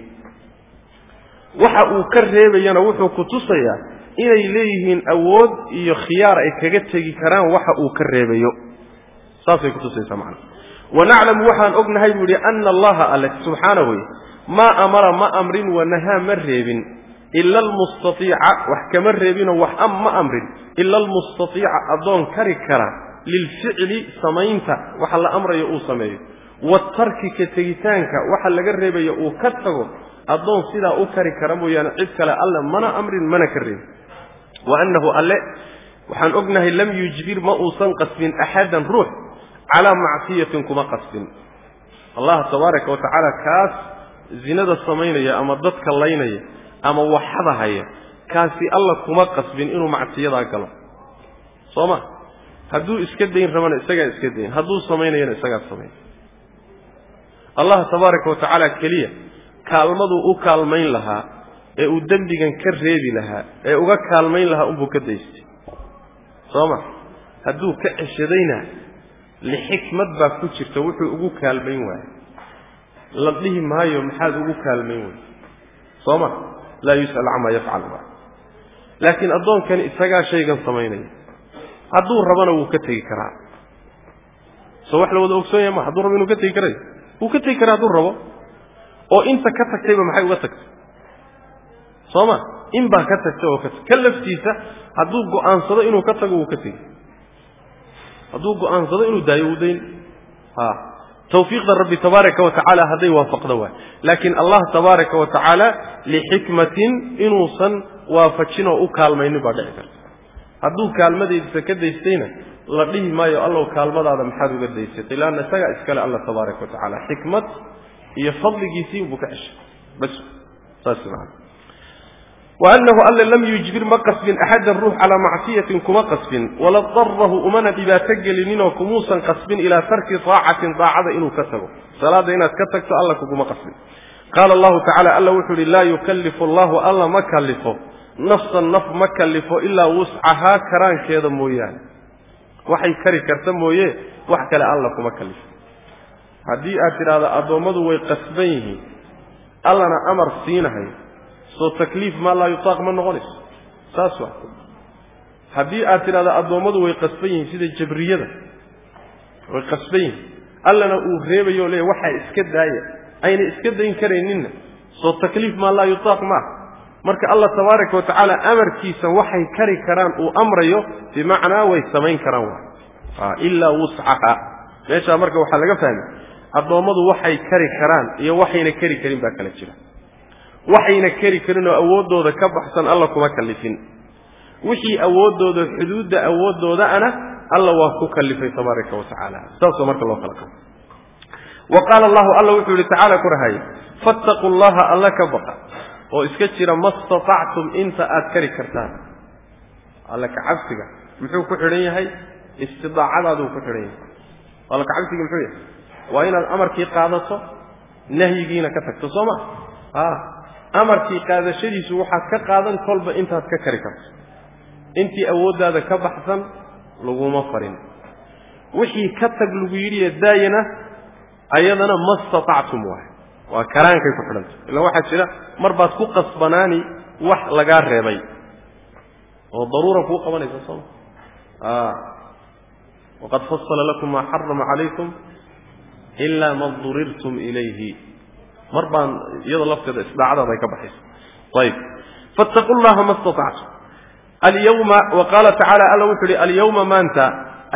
Waxa uu ka reebayana wuxuu ku tusayaa inay leeyihiin awood iyo khiyaar ay kaga tegi karaan waxa uu ka reebayo. Saasay kutusaysaa macana wanaclamu waxaan ognahay buu yihi ana allaha alle subxaana wey maa amara ma amrin wanahaa ma reebin. Ila almustaiica wax kama reebinoo wax ma amrin. Ila almustaiica addoon kari kara lilficli samaynta waxa la amrayo uu sameeyo waatarki ka tegitaanka waxa laga reebayo uu ka tago addoon sidaa u kari kara mooyaane cid kale alle mana amrin mana ka reebin wa annahu alle waxaan ognahay lam yujbir ma uusan qasbin axadan ruux calaa macsiyatin kuma qasbin. Allah tabaaraka wa tacaala kaas zinada samaynaya ama dadka laynaya ama waxada haya kaasi alla kuma qasbin inuu macsiyadaa galo. Soo ma? Hadduu iska dayn rabana isagaa iska dayn. Hadduu samaynayana isagaa samayn allah tabaaraka wa tacaala keliya kaalmaduu u kaalmayn lahaa ee uu dembigan ka reebi lahaa ee uga kaalmayn lahaa unbuu ka daystay. Soo ma hadduu ka ceshadayna lixikmad baa ku jirta wuxuu ugu kaalmayn waayo la dhihi maayo maxaad ugu kaalmayn wey soo ma laa yus'al camaa yafcal ma laakiin addoonkani isagaa shaygan samaynaya hadduu rabana wuu ka tegi karaa. Soo wax la wada ogsoon yahay ma hadduu rabo inuu ka tegi karayo wuu ka tegi karaa hadduu rabo oo inta ka tagtayba maxay uga tagtay? Soo ma in baa ka tagtay oo ka tag ka laftiisa hadduu go'aansado inuu ka tago wuu ka tegi. Hadduu go'aansado inuu daayo wuu dayn. Ha tawfiiqda rabbi tabaaraka wa hadday waafaqdo waay. Laakiin allah tabaaraka wa lixikmatin inuusan waafajin oo u kaalmaynin baa dhici karta. Hadduu kaalmadaydiisa ka daystayna la dhihi maayo allow kaalmadaada maxaad uga daysatay leanna isagaa iskale alla tabaaraka wa tacaala. Xikmad iyo fadligiisii buu ka ceshay. Bas saas maana waanahu alla lam yujbir ma qasbin axadan ruux calaa macsiyatin kuma qasbin. Wala darahu umana dhibaato gelininoo kumuusan qasbin ilaa tarki taacatin daacada inuu ka tago. Salaada inaad ka tagto alla kuguma qasbin. Qaala allahu tacala alla wuxuu ihi laa yukallifu allahu alla ma kallifo. Nafsan naf ma kallifo ilaa wuscahaa karaankeeda mooyaane waxay kari karta mooye wax kale alla kuma kallifo haddii aad tidhaahdo addoommadu way qasban yihiin allana amar siinahay soo takliif maa laa yutaaq ma noqonayso saas waa. Haddii aad tidhahdo addoommadu way qasban yihiin sida jabriyada way qasban yihiin allana uu reebayo o leeya waxaa iska daaya ayna iska dayn karayninna soo takliif maa laa yutaaq maaha marka allah tabaaraka wa tacaala amarkiisa waxay kari karaan uu amrayo bimacnaa way samayn karaan ilaa wuscaha meeshaa marka waxaa laga fahmay addoommadu waxay kari karaan iyo waxayna keri karin baa kala jira. Waxayna keri karin oo awooddooda ka baxsan alla kuma kallifin. Wixii awooddooda xuduudda awoodoodaana alla waa ku kallifay tabaaraka wa tacaala saasoo marka loo kala qabo wa qaala allahu alla wuxuu yihi tacaala ku fattaquu llaha alla ka baqa oo iska jira ma statactum inta aad kari kartaan. Alla kacabsiga muxuu ku xidhan yahay? Istidaacadaaduu ku xidhan yahay. Alla kacabsiga muxuu yahay? Waa inaad amarkii qaadato nahyigiina ka tagto soo ma? A amarkii qaadashadiisu waxaad ka qaadan kolba intaad ka kari karto. Intii awooddaada ka baxsan laguma farin. Wixii ka tag lagu yidhiyo daayana ayadana ma statactum waay waa karaankay ku xidhanta illa waxaa jira mar baad ku qasbanaani wax lagaa reebay. Oo daruura kuu qabanaysa sooma waqad fasala lakum maa xarama calaykum ilaa ma durirtum ilayhi. Mar baan iyada lafteeda isdaacadaada ay ka baxaysa. Ayib. Fattaqu llaha ma statactum alyawma wa qaala tacaala alla wuxuu uhi alyawma maanta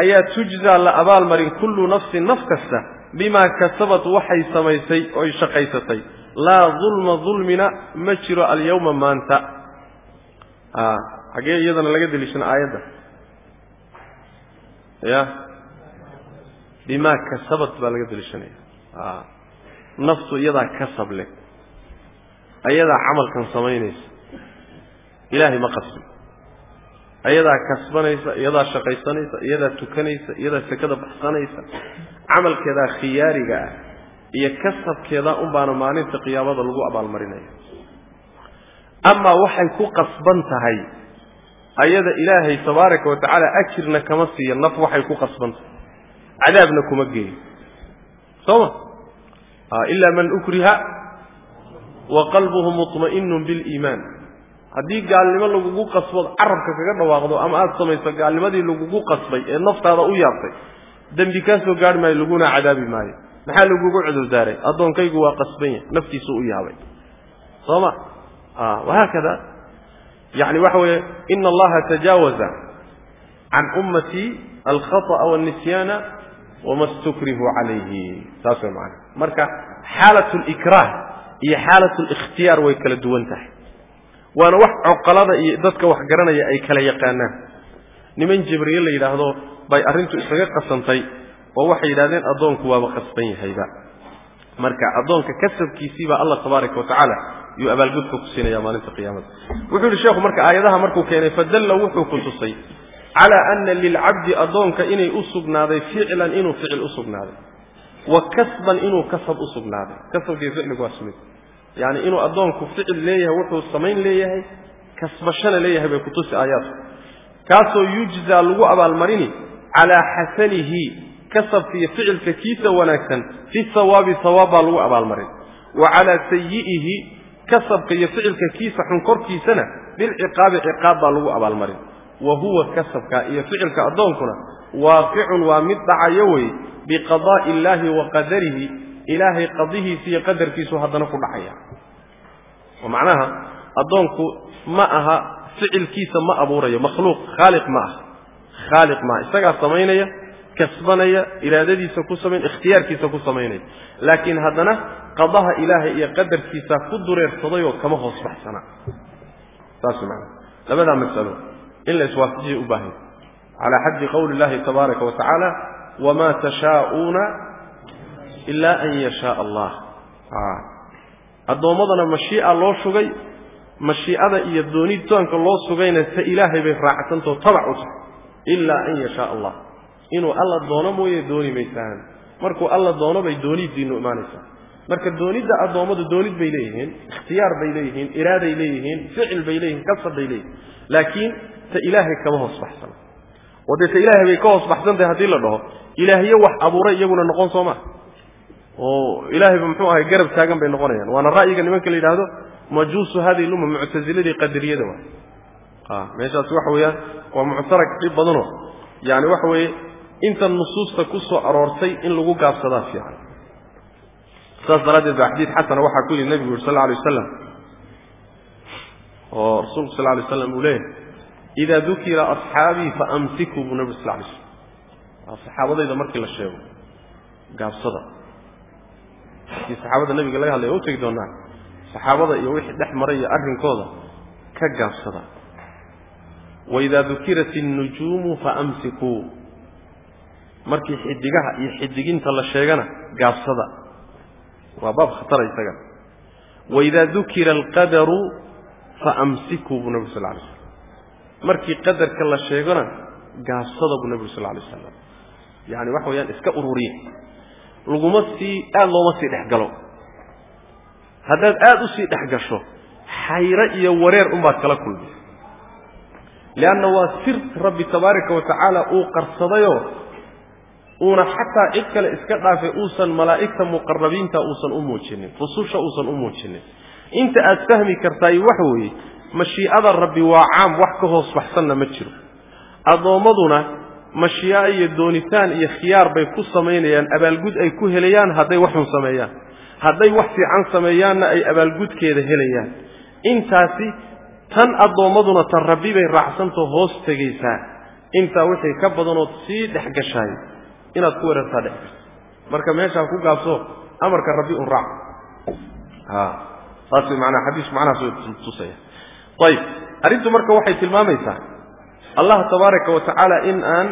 ayaa tujzaa la abaalmarin kullu nafsin naf kasta bimaa kasabat waxay samaysay oy shaqaysatay. Laa dulma dulmina ma jiro alyawma maanta. Xaggee iyadana laga deliishana aayadda. Ya. Bimaa kasabat baa laga deliishanaya. Naftu iyadaa kasab leh ayadaa camalkan samaynaysa. Ilaahay ma qasbin ayadaa kasbanaysa iyadaa shaqaysanaysa iyadaa tukanaysa iyadaa sekada baxsanaysa camalkeedaa khiyaariga ah iyo kasabkeedaa un baana maalinta qiyaamada lagu abaalmarinaya amaa waxay ku qasban tahay ayada ilaahay tabaaraka wa tacaala ajirna kama siiya naf waxay ku qasban tahay. Cadaabna kuma geeyo. Soo ma ilaa man ukriha wa qalbuhu muطma'inun biliimaan haddii gaalnimo lagugu qasbood carabka kaga dhawaaqdo ama aada samayso gaalnimadii lagugu qasbay ee naftaada u yaabtay dembi kaa soo gaarhi maayo laguna cadaabi maayo maxaa lagugu cudurdaaray addoonkaygu waa qasban yahay naftiisu u yaabay soo ma wahaakada yani waxa weeye ina allaha tajaawaza can ummatii alkhaطأa wاlnisyaana wama stukrihuu calayhi saas way macana marka xaalat likraah iyo xaalatlikhtiyaar way kala duwan tahay waana wax coqolada iyo dadka wax garanaya ay kala yaqaanaan. Niman jibriil la yidhaahdo bay arrintu isaga qasantay oo waxay yidhahdeen addoonku waaba qasban yahayba. Marka addoonka kasabkiisii baa allah tabaaraka wa tacaala yuu abaalgudka ku siinaya maalinta qiyaamada. Wuxuu yihi sheekhu marka aayadaha markuu keenay fadalla wuxuu ku tusay calaa ana lilcabdi addoonka inay u sugnaaday ficlan inuu ficil u sugnaaday wa kasban inuu kasab u sugnaaday. Kasabkiiyo ficligu waa sumid yacni inuu addoonku ficil leeyahay wuxuu samayn leeyahay kasbashana leeyahay bay kutusi aayaadku kaasoo yujzaa lagu abaalmarini calaa xasanihi kasabka iyo ficilka kiisa wanaagsan fi sawaabi sawaab baa lagu abaalmarin. Wa calaa sayi'ihi kasabka iyo ficilka kiisa xun korkiisana bilciqaabi ciqaab baa lagu abaalmarin. Wa huwa kasabka iyo ficilka addoonkuna waaqicun waa mid dhacayo wey biqadaa'i illaahi wa qadarihi ilaahay qadihiisa iyo qadarkiisu haddana ku dhacaya. Oo macnaha addoonku ma aha ficilkiisa ma abuurayo makhluuq khaaliq ma aha. Khaaliq maaha isagaa samaynaya kasbanaya iraadadiisa ku samayn ikhtiyaarkiisa ku samaynaya. Laakiin haddana qadaha ilaahay iyo qadarkiisa ku dureersadayoo kama hoos baxsana. Saas maana labadaa masalo. In la iswaafajiya u baahanya calaa xaddi qowli illahi tabaaraka wa wamaa tashaa'uuna ilaa an yashaa allah. Addoommadana mashii'a loo shugay mashii'ada iyo doonitaanka loo sugayna ta ilaahay bay raacsantao tabac u tahay. Ilaa an yashaa allah. Inuu alla doono mooye dooni maysaan markuu alla doono bay doonidiinnu imaanaysaa. Marka doonidda addoommadu doonid bay leeyihiin ikhtiyaar bay leeyihiin iraaday leeyihiin ficil bay leeyihiin kasab bay leeyihiin. Laakiin ta ilaahay kama hoos baxsana oo ta ilaahay bay ka hoos baxsantahay haddii la dhaho ilaahyo wax abuuray iyaguna noqon soo maa oo ilaahayba muxuu ahay garab taagan bay noqonayaan. Waana ra'yiga nimanka la yidhaahdo majuusu hadihi lumma muctasiladii qadariyada waay. A meeshaas waxa weeyaan waa muctarag dhib badanoo. Yani waxa weeye inta nusuusta ku soo aroortay in lagu gaabsadaa fiican. Saas daraaddeed baa xadiid xasana waxaa ku yidhi nebigu yuri sal alay wasalam oo rasuulku sal lay slam uu leeyahy idaa dukira asxaabii faamsikuu buu nebigu sal lay slam saxaabadayda markii la sheego gaabsada markii saxaabada nebiga laga o tegi doonaa. Saxaabada iyo wixii dhex maray iyo arrinkooda ka gaabsada. Waidaa dukirat الnujuumu faamsikuu markii xidigaha iyo xidiginta la sheegana gaabsada. Waa baab khatara isaga. Waidaa dukira alqadaru faamsikuu buu nabig sal lay slam markii qadarka la sheegona gaabsada buu nebigu sal lay slam yani waxa weyaan iska ururiya laguma sii aada looma sii dhex galo. Haddaad aada u sii dhex gasho xayro iyo wareer unbaad kala kulmi. Leanna waa sir rabbi tabaaraka wa uu qarsadayoo uuna xataa cid kale iska dhaafay uusan malaa'igta muqarabiinta uusan u muujinin rususha uusan u muujinin. Inta aad fahmi kartaay waxa weeye mashii'ada rabbi waa caam wax ka hoos baxsanna ma jiro. Addoommaduna mashii'a iyo doonitaan iyo khiyaar bay ku samaynayaan abaalgud ay ku helayaan hadday waxun sameeyaan. Hadday wax fiican sameeyaanna ay abaalgudkeeda helayaan. Intaasi tan addoommaduna tan rabbi bay raacsantao hoos tegaysaa. Intaa wixii ka badanood sii dhex gashaay. Inaad ku weerartaa dhex. Jirto marka meeshaa ku gaabso amarka rabbi un raac. Saas manaa xadiisku macnahaas tusaya. Ayib. Arrintu marka waxay tilmaamaysaa allah tabaaraka wa in aan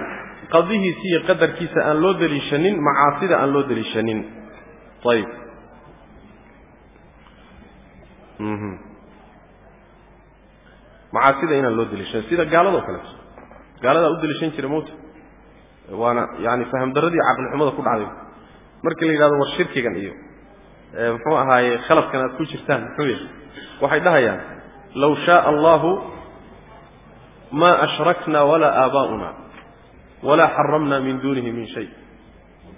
qadihiisa iyo qadarkiisa aan loo deliishanin macaasida aan loo deliishanin ayib macaasida inaan loo deliishanin sida gaaladoo kaleeto gaaladaa u deliishan jira mowta. Waana yani faham daradii caqlixumada ku dhacday. Markii la yidhahdo war shirkigan iyo muxuu ahaaye khaladkan aad ku jirtaan muxuu yahay waxay dhahayaan law shaaa allahu ma ashrakna walaa aabaa'una walaa xaramna min duunihi min shay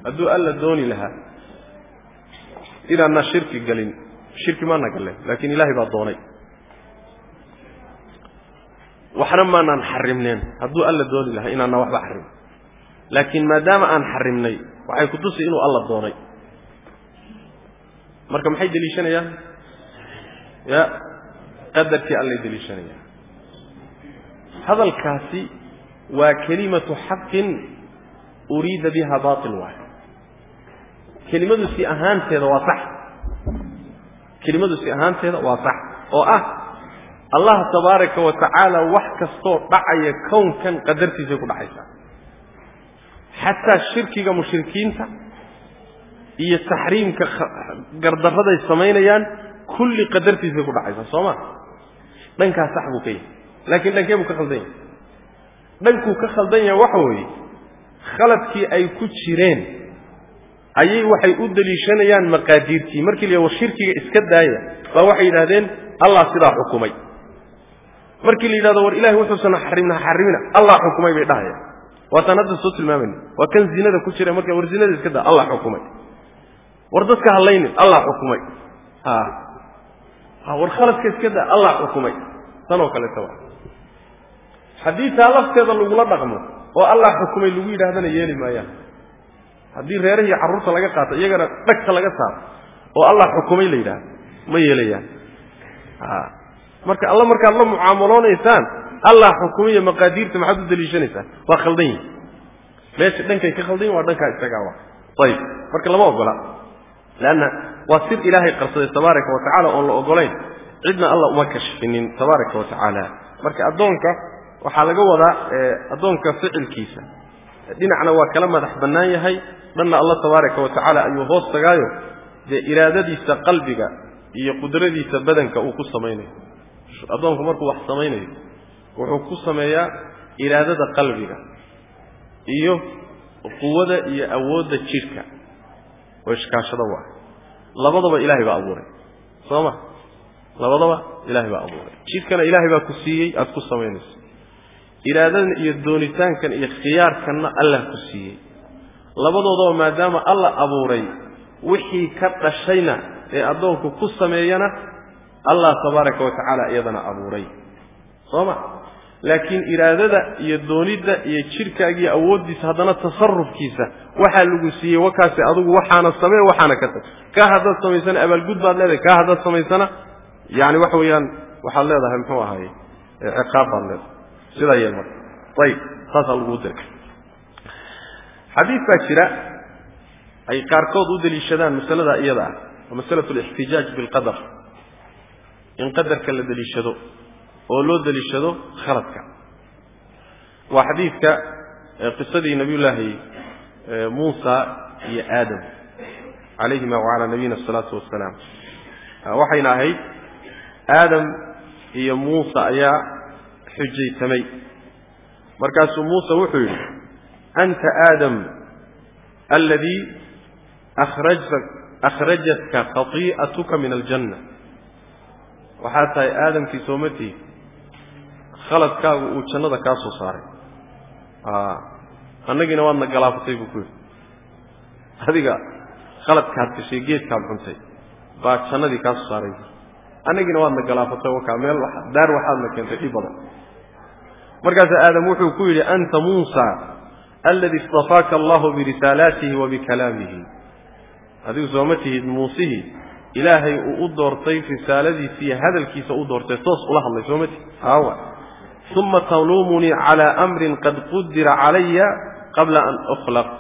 hadduu alla dooni lahaa inaanna shirki gelin shirki maana galleen laakiin ilaahay baa doonay waxna maanaan xarimneen hadduu alla dooni lahaa inaanna waxba xarim laakiin maadaama aan xarimnay waxay kutusi inuu alla doonay marka maxay deliishanayaan ya qadarkii allay deliishanayaan hadalkaasi waa kelimatu xaqin uriida biha bail waay. Kelimadu si ahaanteeda waa sax. Kelimadu si ahaanteeda waa sax oo ah allah tabaaraka wa tacaala wax kastoo dhacaya kownkan qadartiisay ku dhacaysaa xataa shirkiga mushrikiinta iyo taxriimka gardarraday samaynayaan kulli qadartiisay ku dhacaysaa soo ma? Dhankaas sax buu ka yahay laakiin dhankee buu ka khaldan yahay. Dhankuu ka khaldan yahay waxa weeye khaladkii ay ku jireen ayay waxay u deliishanayaan maqaadiirtii. Markii la shirkiga iska daaya baa waxay yidhahdeen allah sidaa xukumay. Markii la yidhahdo war ilahay wuxuusan xarimna xarimina allah xukumay bay dhahayaan. Waataan hadda soo tilmaamayna waa kan zinada ku jira marka war zinada iska daa allah xukumay. War dadka hadlaynin allah xukumay. Ha war khaladka iska daa allah xukumay. Tan oo kaleeta haddii taa lafteeda lagula dhaqmo oo allah xukumay lagu yidhahdana yeeli maayaan. Haddii reerahii carruurta laga qaato iyagana dhagta laga saaro oo allah xukumay la yidhahdo ma yeelayaan. Marka alla markaad la mucaamaloonaysaan allah xukumiya maqaadiirta maxaad u daliishanaysaan waa khaldan yihiin meesha dhankay ka khaldan yihiin waa dhankaa isagaa ayib. Marka lama ogola. Leanna waa sir ilaahay qarsaday tabaaraka wa tacala oon la ogolayn. Cidna alla uma kashfinin tabaaraka wa tacaala. Marka addoonka waxaa laga wadaa addoonka ficilkiisa. Dhinacna waa kala madax bannaan yahay. Dhanna alla tabaaraka wa tacaala ayuu hoos tagaayo. Dee iraadadiisa qalbiga iyo qudradiisa badanka uu ku samaynayo. Addoonku markuu wax samaynayo wuxuu ku sameeyaa iraadada qalbiga iyo quwada iyo awoodda jidhka. Oo ishkaashada waa labadaba ilaahay baa abuuray. Soo ma? Labadaba ilaahay baa abuuray. Jidhkana ilaahay baa ku siiyey aada ku samaynayso iraadadan iyo doonitaankan iyo khiyaarkanna allah ku siiyey. Labadoodaba maadaama alla abuuray wixii ka dhashayna ee addoonku ku sameeyana allah tabaaraka wa tacaala iyadana abuuray. Soo ma? Laakiin iraadada iyo doonidda iyo jidhkaagiiyo awooddiisa haddana tasarufkiisa waxaa lagu siiyey wakaasi adugu waxaana samee waxaana ka tag. Kaa haddaad samaysana abaalgud baad leedahay. Kaa haddaad samaysana yani waxa weeyaan waxaad leedahay muxuu ahaye ciqaab baad leedahay sidaa yeel marka ayib saasaa lagu diray xadiid baa jira ay qaarkood u deliishadaan masalada iyada ah waa masalatu alixtijaaj bilqadar in qadarka la deliishado oo loo deliishado khaladka. Waa xadiidka qisadii nabiyullaahi muusa iyo aadam calayhima wacalaa nabiyina asalaatu wassalaam. Waxayna ahayd aadam iyo muusa ayaa xujaytamay markaasuu muuse wuxuu yidhi anta aadam aladii akhrajatka khatii'atuka min aljanna. Waxaa tahay aadamkii soomatihi khaladkaagu uu jannada kaa soo saaray annagiina waadna galaafatay buu ku yidhi. Adiga khaladkaad gashay geedkaad cuntay baa jannadii kaa soo saaray. Annagiina waadna galaafatay wakaa meel daar waxaadna keentay dhib badan markaasaa aadam wuxuu ku yidhi anta muusa aladi istafaaka allahu birisaalaatihi wa bikalaamihi adigu sooma tihid muusihii ilaahay uu u doortay risaaladiisa iyo hadalkiisa u doortay toos ula hadlay sooma tihid. Aawa uma taluumunii calaa amrin qad qudira calaya qabla an ukhlaq.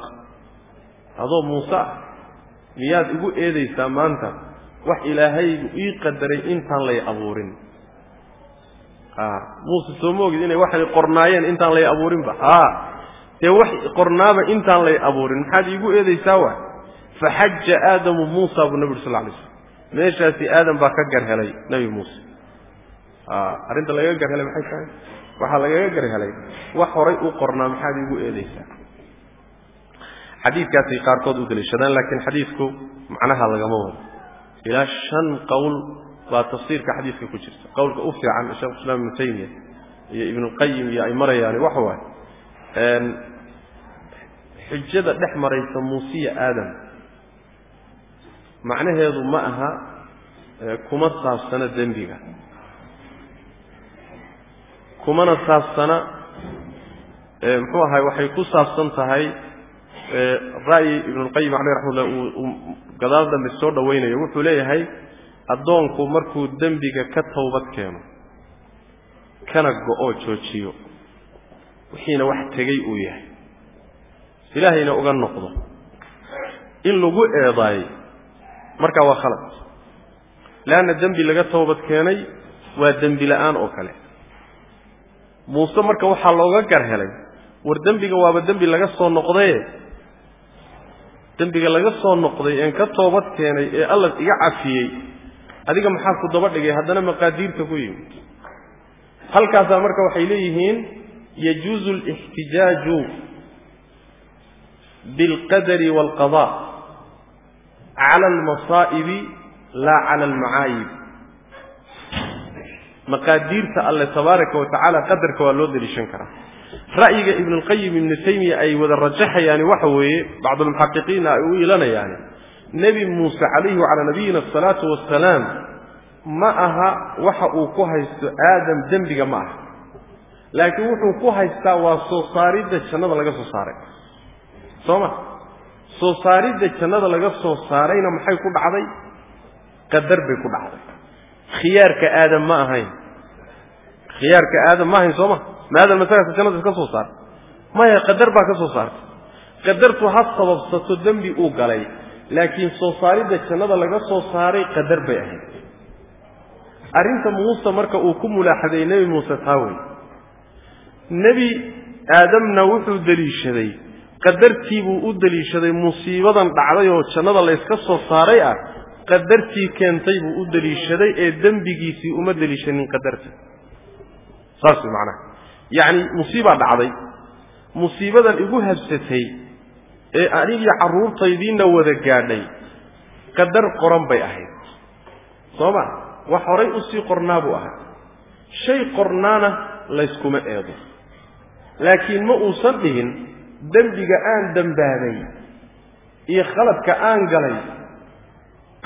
Adoo muuse ah miyaad igu eedaysaa maanta wax ilaahaygu ii qadaray intaan lay abuurin muuse soo ma ogid inay waxay qornaayeen intaan lay abuurinba? A dee wax qornaaba intaan lay abuurin maxaad iigu eedaysaa wa faxaja aadamu muusa buu nabi uri sal lay slam meeshaasi aadam baa ka gar helay nebi muuse arrinta lagaga gar helay maxay tahay? Waxaa lagaga gar helay wax horay u qornaa maxaad iigu eedaysaa? Xadiidkaasay qaarkood u daliishadaan laakiin xadiidku macnaha lagama wado. Ilaa shan qowl baa tafsiirka xadiidka ku jirta. Qowlka u fiican sheekh islaam ibnu taymiya iyo ibnuqayim iyo ay marayaani waxa waaye xujada dhex maraysa muusiya aadam. Macnaheedu ma aha kuma saabsana dembiga. Kumana saabsana muxuu ahay waxay ku saabsan tahay ra'yi ibnulqayim caleyh raxmatullah uu gadaal dambe soo dhowaynayo wuxuu leeyahay addoonku markuu dembiga ka towbad keeno kana go-oo joojiyo. Wixiina wax tegey uu yahay. Ilaahayna uga noqdo. In lagu eedaayo markaa waa khalad. Leanna dembi laga toobad keenay waa dembi la'aan oo kale. Muuse marka waxaa looga gar helay war dembiga waaba dembi laga soo noqdaye? Dembiga laga soo noqday een ka toobad keenay ee alla iga cafiyey adiga maxaa ku daba dhigay? Haddana maqaadiirta ku yimid. Halkaasaa marka waxay leeyihiin yajuuzu alixtijaaju bilqadari waalqada cala almasaa'ibi laa cala almacaayib. Maqaadiirta alle tabaaraka wa qadarka waa loo deliishan karaa. Ra'yiga ibn اlqayim ibnu taymiya ay wada rajaxayaani waxa weeye bacdulmuxaqiqiina ay u ilanayaani nebi muuse calayhi wacalaa nabiyina asalaatu wasalaam ma aha waxa uu ku haysto aadam dembiga ma aha. Laakiin wuxuu ku haystaa waa soo saaridda jannada laga soo saaray. Soo ma? Soo saaridda jannada laga soo saarayna maxay ku dhacday? Qadar bay ku dhacday. Khiyaarka aadam ma ahayn. Khiyaarka aadam ma ahayn soo ma? Ma aadam masalaka jannada iska soo saartay maya qadar baa ka soo saartay. Qadartu ha sababsato dembi uu galay laakiin soo saaridda jannada laga soo saaray qadar bay ahayd. Arrinta muuse marka uu ku mulaaxaday nebi muuse taa wey nebi aadamna wuxuu deliishaday. Qadartii buu u deliishaday musiibadan dhacday oo jannada layska soo saaray ah qadartii keentay buu u deliishaday ee dembigiisii uma deliishanin qadartii. Saas way macnaha. Yacni musiibaa dhacday. Musiibadan igu habsatay ee anigii carruurtaydiina wada gaadhay qadar qoran bay ahayd. Soo ma wax horay u sii qornaa buu ahaa. Shay qornaana layskuma eedo laakiin ma uusan dhihin dembiga aan dembaabay iyo khaladka aan galay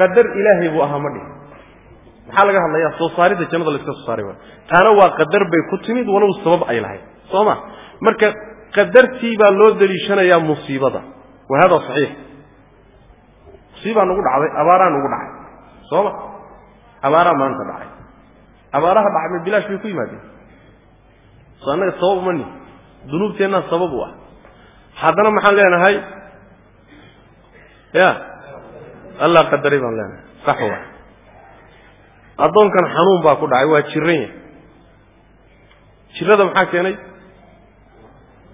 qadar ilaahay buu ahaa ma dhihin. Maxaa laga hadlayaa? Soo saaridda jannada la iska soo saaray taana waa qadar bay ku timid walow sabab ay lahayd. Soo ma marka qadartii baa loo deliishanayaa musiibada. Wa hada saxiix. Musiibaa nagu dhacday abaaraa nagu dhacay. Soo ma? Abaaraa maanta dhacay. Abaaraha dhacay ma bilaash bay ku yimaadeen? Soo annaga sabab uma nihin dunuubteennaa sabab u ah. Haddana maxaan leenahay? Ya allah qadaray baan leenahay. Sax wa addoonkan xanuun baa ku dhacay waa jiran yahay. Jirada maxaa keenay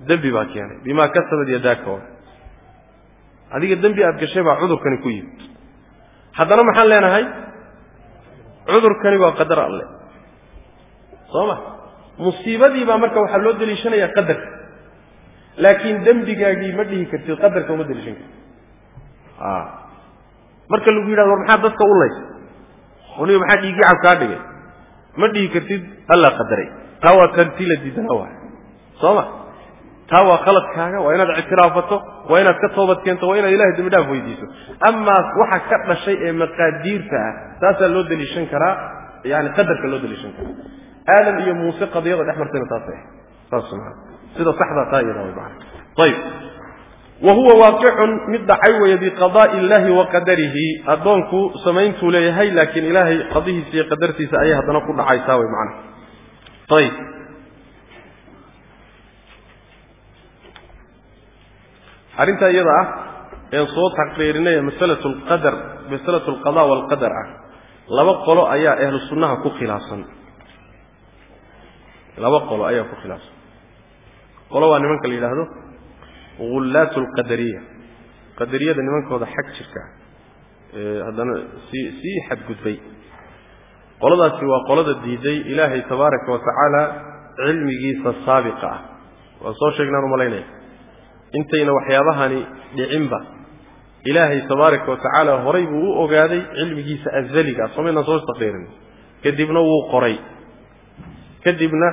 dembi baa keenay. Bimaa kasabad yadaaka wa. Adiga dembi aad gashay baa cudurkani ku yimid. Haddana maxaan leenahay? Cudurkani waa qadar alle. Soo ma? Musiibadii baa marka waxaa loo deliishanayaa qadarka. Laakiin dembigaagii ma dhihi kartid qadarka uma deliishan kartid. Marka lagu yidhahdo war maxaa dadka u laysa? Uniga maxaa dhiiggii cab kaa dhigay? Ma dhihi kartid allaa qadaray. Taa waa tantii la diidanaa waay soo ma taa waa khaladkaaga waa inaad ictiraafato waa inaad ka toobad keento waa inaad ilahay dembi weydiiso. Amaa waxa ka dhashay ee maqaadiirta ah taasaa loo deliishan karaa yani qadarka loo deliishan karaa. Aadam iyo muuse qadiyada dhex martayna taasay. Saas maa sida saxdaa taa iyada way maana ayib wa huwa waaqicun mid dhacay weeye biqadaa'i illahi wa qadarihi. Addoonku samayntuu leeyahay laakiin ilaahay qadihiisa iyo qadartiisa ayay haddana ku dhacaysaa way macana ayib arrintaa iyada ah een soo taqriirinay masalatu alqadar masalatu alqada waalqadar ah laba qolo ayaa ahlu sunnaha ku khilaafsan laba qolo ayaa ku khilaafsan qolo waa nimanka la yidhaahdo ghullaatu alqadariya qadariyada nimankooda xag jirka ee haddana sii sii xadgudbay. Qoladaasi waa qolada diiday ilaahay tabaaraka wa tacaala cilmigiisa saabiqa ah. Waa soo sheegnaan u malaynaya intayna waxyaabahani dhicinba. Ilaahay tabaaraka wa tacaala horay buu u ogaaday cilmigiisa azaliga somaynaan soo istaqriirin kadibna wuu qoray. Kadibna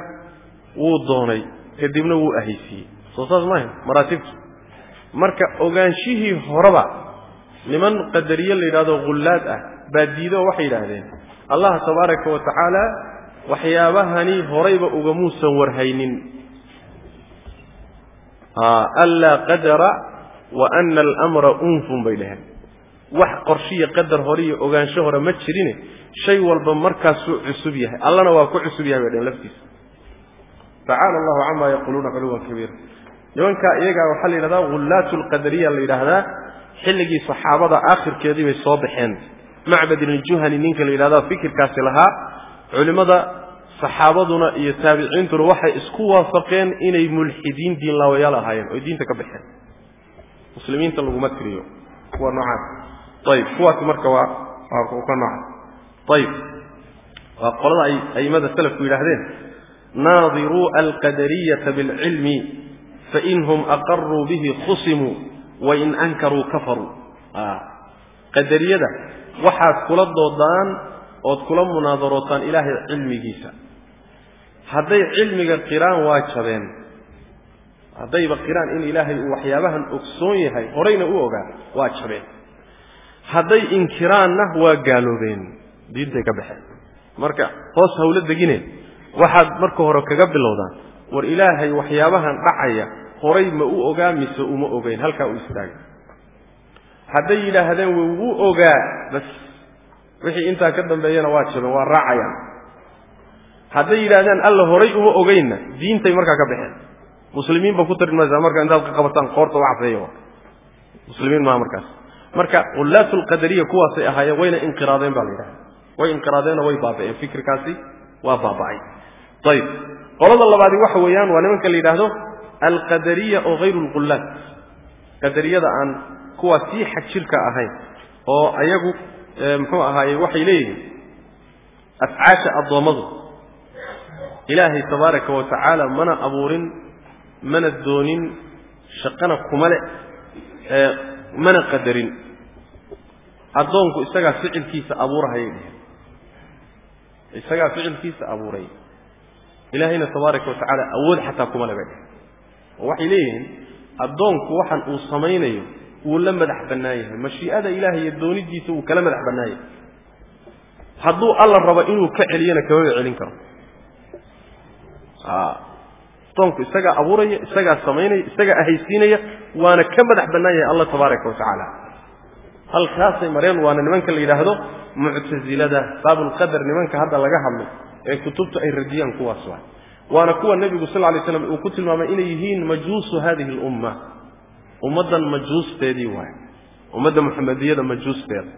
wuu doonay. Kadibna wuu ahaysiiyey. Soo saas maaha maraatibtu. Marka ogaanshihii horeba niman qadariye la yidhahdo ghullaad ah baa diido waxay yidhaahdeen allah tabaaraka wa tacaala waxyaabahani horayba ugamuusan warhaynin anlaa qadara wa ana alamra unfun bay dhaheen. Wax qorshiya qadar hore iyo ogaansho hore ma jirine shay walba markaasuu cusub yahay. Allana waa ku cusub yahay bay dhaheen laftiisa. Tacaala allahu camaa yaquuluuna culuwan kabiira nimankaa iyagaa waxaa la yidhahdaa ghullaatu lqadariya la yidhaahdaa xilligii saxaabada aakhirkeedii bay soo baxeen. Macbad iljuhani ninka la yidhahda fikirkaasi lahaa culimmada saxaabaduna iyo taabiciintuna waxay isku waafaqeen inay mulxidiin diinlaawayaal ahaayeen oy diinta ka baxeen. Muslimiinta laguma tiriyo. Kuwa noocaas. Ayib kuwaasi marka waa ka noocaas ayib waa qolada ay a'immada salafku yidhaahdeen naadiruu alqadariyata bilcilmi fainhum aqaruu bihi khusimuu wain ankaruu kafaruu qadariyada waxaad kula doodaan ood kula munaadarootaan ilaahay cilmigiisa hadday cilmiga qiraan waa jabeen haddayba qiraan in ilaahay uu waxyaabahan ogsoon yahay horayna u ogaa waa jabeen hadday inkiraanna waa gaaloobeen diintay ka baxeen. Marka hoos hawlo degine waxaad marka hore kaga bilowdaan war ilaahay waxyaabahan dhacaya horay ma u ogaa mise uma ogeyn halkaa u istaaga. Hadday yidhaahdeen wuu ogaa bas. Wixii intaa ka dambeeyana waa jabeen waa raacayaan hadday yidhahdeen alla horay uma ogeynna diintay markaa ka baxeen. Muslimiin ba ku tarin maysaa marka intaad ka qabataan qoorta uga caseeya muslimiin maha markaas. Marka qullaatu lqadariya kuwaasay ahaayeen wayna inqiraadeen ba la yidhahda way inqiraadeenoo way baaba'een. Fikirkaasi waa baaba'ay. Ayib qolada labaadi waxa weeyaan waa nimanka la yidhaahdo alqadariya oo hayru lqullaat qadariyada aan kuwa sii xag jirka ahayn oo ayagu muxuu ahaaye waxay leeyihiin afcaasha addoommadu ilaahay tabaaraka wa tacaala mana abuurin mana doonin shaqana kuma mana qadarin. Addoonku isagaa ficilkiisa abuurahayay dheheen isagaa ficilkiisa abuuray. Ilaahayna tabaaraka wa tacaala awood xataa kuma bay dheheen waxay leeyihiin addoonku waxan uu samaynayo wuu la madax bannaan yahay. Mashii'ada ilaahay iyo doonidiisa wuu kala madax bannaan yahay. Hadduu alla rabo inuu ka celiyana kamaba celin karo addoonku isagaa abuuraya isagaa samaynaya isagaa ahaysiinaya waana ka madax bannaan yahay alla tabaaraka wa tacaala. Halkaasay mareen waana nimanka la yidhaahdo muctasilada baabulqadar nimanka hadda laga hadlay ee kutubta ay radiyaan kuwaas waay waana kuwa nebigu sal lay slam uu ku tilmaamay inay yihiin majuusu hadihi lumma ummaddan majuusteedii waay ummadda muxamediyada majuusteeda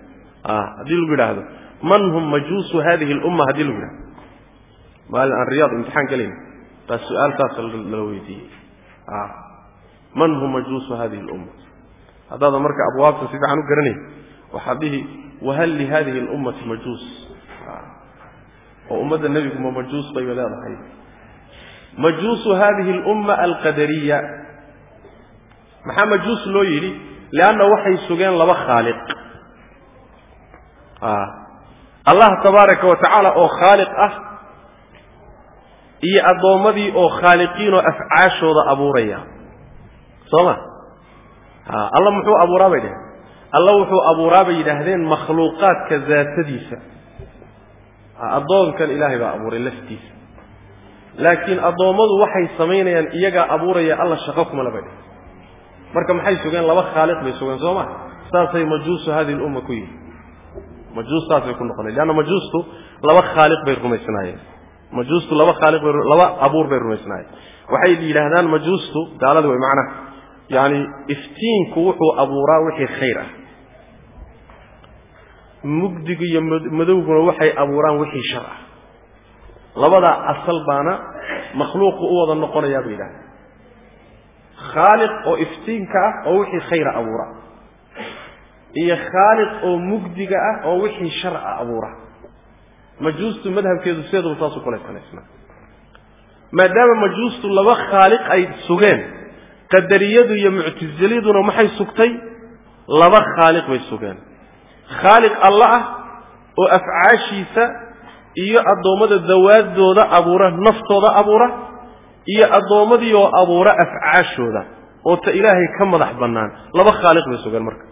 haddii lagu yidhaahdo man hum majuusu hadihi lumma haddii lagu yidhahdo maalin aan riyaad imtixaan gelayna baa su'aaltaas lala weydiiyey. Man hum majuusu hadihi lumma haddaadan marka abwaabta si fiican u garanay waxaad dhihi wahal lihadihi lummati majuus oo ummadda nebigu ma majuus bayba leedahay. Majuusu hadihi alumma alqadariya maxaa majuus loo yidhi? Leanna waxay sugeen laba khaaliq. Allah tabaaraka wa tacaala oo khaaliq ah iyo addoommadii oo khaaliqiinoo afcaashooda abuuraya. Soo ma alla muxuu abuuraa bay dheheen alla wuxuu abuuraa bay yidhaahdeen makhluuqaadka daatadiisa addoonkan ilaahay baa abuuray laftiisa. Laakiin addoommadu waxay samaynayaan iyagaa abuuraya alla shaqo kumala bay dheheen marka maxay sugeen? Laba khaaliq bay sugeen soo ma saasay majuusu hadihi lumma ku yihi majuus saasay ku noqonay leanna majuustu laba khaaliq bay rumaysnaayeen majuustu laba khaaliq bay laba abuur bay rumaysnaayeen. Waxay yidhaahdaan majuustu gaalada way macnaha yacani iftiinku wuxuu abuuraa wixii khayr ah. Mugdigu iyo madowguna waxay abuuraan wixii shar ah. Labadaa asal baana makhluuqu u wada noqonayaa bay yidhahdeen khaaliq oo iftiinka ah oo wixii khayra abuura. Iyo khaaliq oo mugdiga ah oo wixii sharca abuura majuustu madhabkeedu sideeduba saasuu kulaysanaysnaa maadaama majuustu laba khaaliq ay sugeen qadariyadu iyo muctasiliyaduna maxay sugtay? Laba khaaliq bay sugeen. Khaaliq alla ah oo afcaashiisa iyo addoommada dawaadooda abuura naftooda abuura iyo addoommadii oo abuura afcaashooda oo ta ilaahay ka madax bannaan. Laba khaaliq bay sugeen marka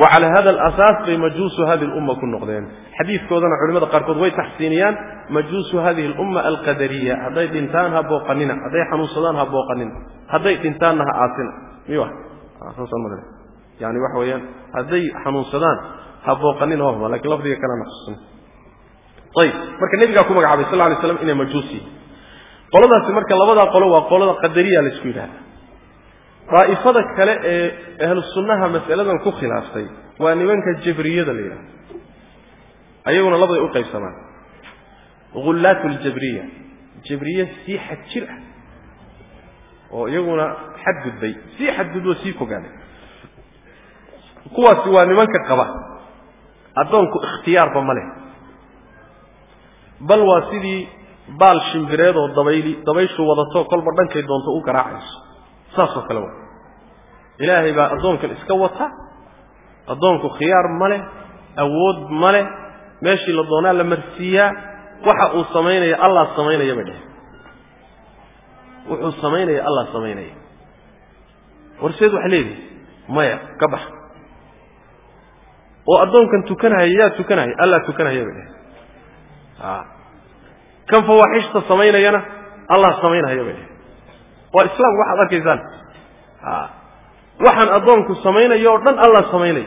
calaa hada alasaas bay majuusu hadihi lumma ku noqdeen. Xadiidkoodana culimada qaarkood way taxsiiniyaan majuusu hadihi alumma alqadariya. Hadday dhintaan ha booqanina hadday xanuunsadaan ha booqanina hadday dhintaanna ha aasina miy yani waxa weeyaan hadday xanuunsadaan ha booqanina waa laakiin lafdiga kalena xusin ayib marka nebigaa ku magacaabay sal lay slam inay majuusi. Qoladaasi marka labadaa qolo waa qolada qadariya la isku yidhahda daa'ifada kale ee ahlu sunnaha mas'aladan ku khilaaftay waa nimanka jabriyada la yidhahdo ayaguna labaday u qaybsamaan. Hullaatu aljabriya jabriye sii xad ah. Oo iyaguna xadgudbay sii xadgudboo sii fogaaday kuwaasi waa nimanka qaba. Addoonku ikhtiyaarba ma leh. Bal waa sidii baal shimbireed oo dabayli dabayshu wadato kolba dhankay doonto u garaacayso saasoo kale waa. Ilaahay baa addoonkan iska wata addoonku khiyaar ma leh awood ma leh meeshii la doonaa la marsiiyaa waxa uu samaynaya allah samaynaya bay dheh wuxuu samaynaya allah samaynaya warseed wax leedihi maya ka bax. Oo addoonkan tukanahaya yaa tukanahaya allah tukanahaya bay dheh a kan fawaaxishta samaynayana allah samaynahaya bay dheh waa islaamku waxaad arkaysaan. A waxaan addoonku samaynayo o dhan allah samaynaya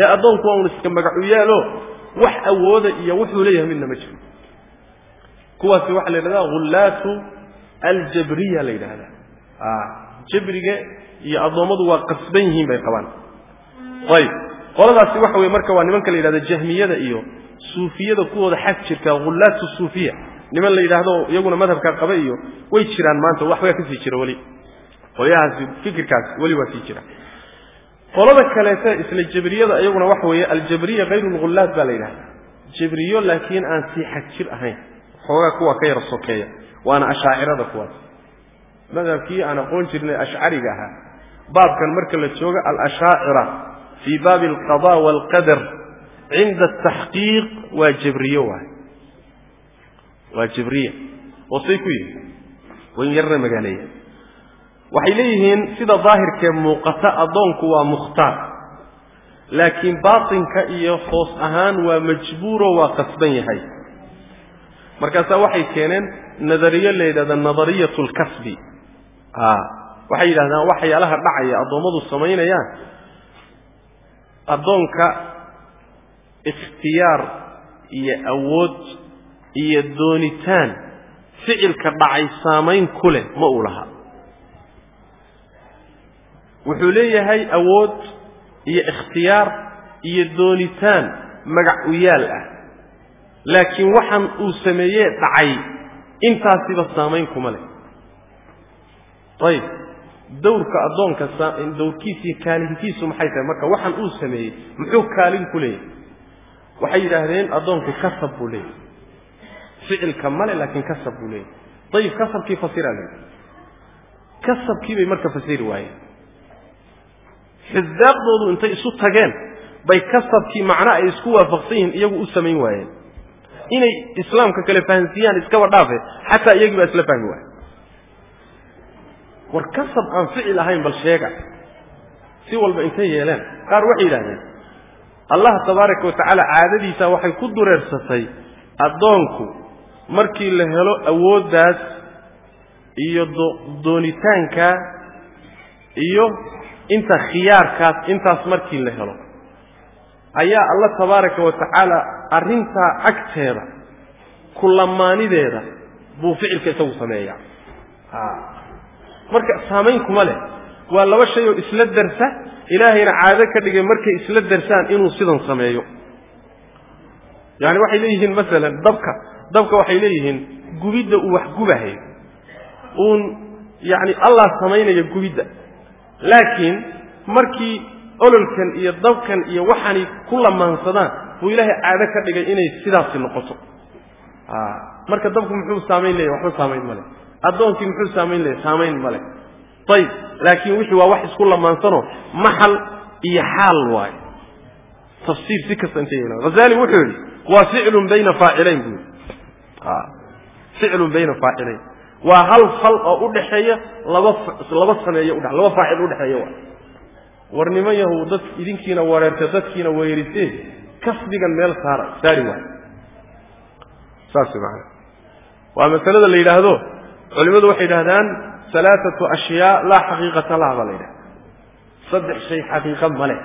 ee addoonku waa un iska magacu wax awooda iyo wuxuu leeyahay midna ma jiro. Kuwaasi waxaa la yidhahdaa hullaatu aljabriya la yidhaahdaa a jabriga iyo addoommadu waa qasban yihiin bay qabaan. Ayib qoladaasi waxa weye marka waa nimanka la yidhahda jahmiyada iyo suufiyada kuwooda xag jirka hullaatu suufiya niman la yidhaahdo iyaguna madhabkaa qaba iyo way jiraan maanta waxbaa ka sii jira weli. Qolyahaasi fikirkaasi weli waa sii jira. Qolada kaleete isla jabriyada iyaguna waxa weeye aljabriya hayru lhullaat baa la yidhahda jabriyo laakiin aan sii xag jir ahayn. Xoogaa kuwa ka yar sokeeya. Waana ashaacirada kuwaas. Madhabkii aan aqoon jirnay ashcariga ahaa. Baabkan marka la joogo alashaacira fii baabi alqada waalqadar cinda ataxqiiq waa jabriyo waay waa jabriya oo say ku yihi wayn yarna magaaleeya waxay leeyihiin sida daahirkee muuqata addoonku waa mukhtaar. Laakiin baatinka iyo hoos ahaan waa majbuuro waa qasban yahay. Markaasaa waxay keeneen nadariyo la yidhahda nadariyat lkasbi a waxay yidhahdaan waxyaalaha dhacaya addoommadu samaynayaan. Addoonka ikhtiyaar iyo awood iyo doonitaan ficilka dhacay saamayn ku leh ma uu laha wuxuu leeyahay awood iyo ikhtiyaar iyo doonitaan magac u yaal ah. Laakiin waxaan uu sameeyee dhacay intaasiba saamayn kuma leh. Ayib dawrka addoonka dawrkiisa iyo kaalintiisu maxay tahay? Marka waxaan uu sameeyey muxuu kaalin ku leeyahay? Waxay yidhaahdeen addoonku kasab buu leeyahay ficilka male laakiin kasab buu leeyahay. Ayib kasabkii fasiraa le kasabkii bay marka fasiri waayeen. Xisdaaqdoodu intay isu tageen bay kasabkii macno ay isku waafaqsan yihiin iyagu u samayn waayeen. Inay islaamka kale fahansiiyaan iskaba dhaafe xataa iyagii baa isla fahmi waaye war kasab aan ficil ahayn bal sheega. Si walba intay yeeleen. Qaar waxay yidhahdeen allah tabaaraka wa tacaala caadadiisa waxay ku dureersatay addoonku markii la helo awooddaas iyo doonitaankaa iyo inta khiyaarkaas intaas markii la helo. Ayaa alla tabaaraka wa tacaala arrintaa agteeda kulamaanideeda buu ficilka isagu sameeyaa. Marka saamayn kuma leh. Waa laba shay oo isla darsa ilaahayna caado ka dhigay markay isla darsaan inuu sidan sameeyo. Yaani waxay leeyihiin masalan dabka dabka waxay leeyihiin gubidda uu wax gubahayo uun yacni allah samaynaya gubidda. Laakiin markii ololkan iyo dabkan iyo waxaanay ku lamaansadaan buu ilaahay caado ka dhigay inay sidaasi noqoto. Marka dabku muxuu saamayn leeyahy waxba saamayn ma leh. Addoonkii muxuu saamayn leeyahy saamayn ma leh. Ayib laakiin wixii waa wax isku lamaansanoo maxal iyo xaal waayo tafsiir si kasta intay yeelan hazali wuxuu yidhi waa ficlun bayna faacilayn buu yidhi ficlun bayna faacilayn waa hal fal oo udhaxeeya laba laba sameeyo udhe laba faacil udhexeeya waay war niman yahow dad idinkiina wareerta dadkiina weerisee kasbigan meel saara saari waayo saas maana waa masalada la yidhaahdo culimmadu waxay yidhahdaan alaaatu ashyaa laa xaqiiqata laha baa la yidhahda saddex shay xaqiiqa ma leh.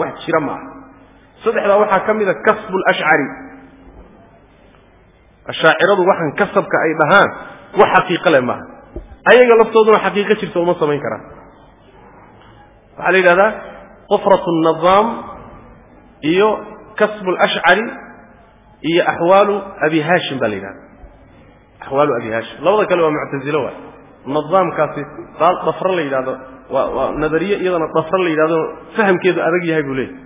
Wax jira ma aha. Saddexdaa waxaa ka mida kasbu lashcari ashaaciradu waxaan kasabka ay dhahaan wax xaqiiqo leh maaha. Ayaga laftooduna xaqiiqo jirta uma samayn karaan. Waxaa la yidhahdaa qufrat nadaam iyo kasbu lashcari iyo axwaalu abi haashim baa la yidhahda axwaalu abi haashim. Labada kale waa muctasilo waay. Nidaamkaasi dafro la yidhahdo waa waa nadariye iyadana dafro la yidhahdo fahamkeedu adag yahay buu leeyahy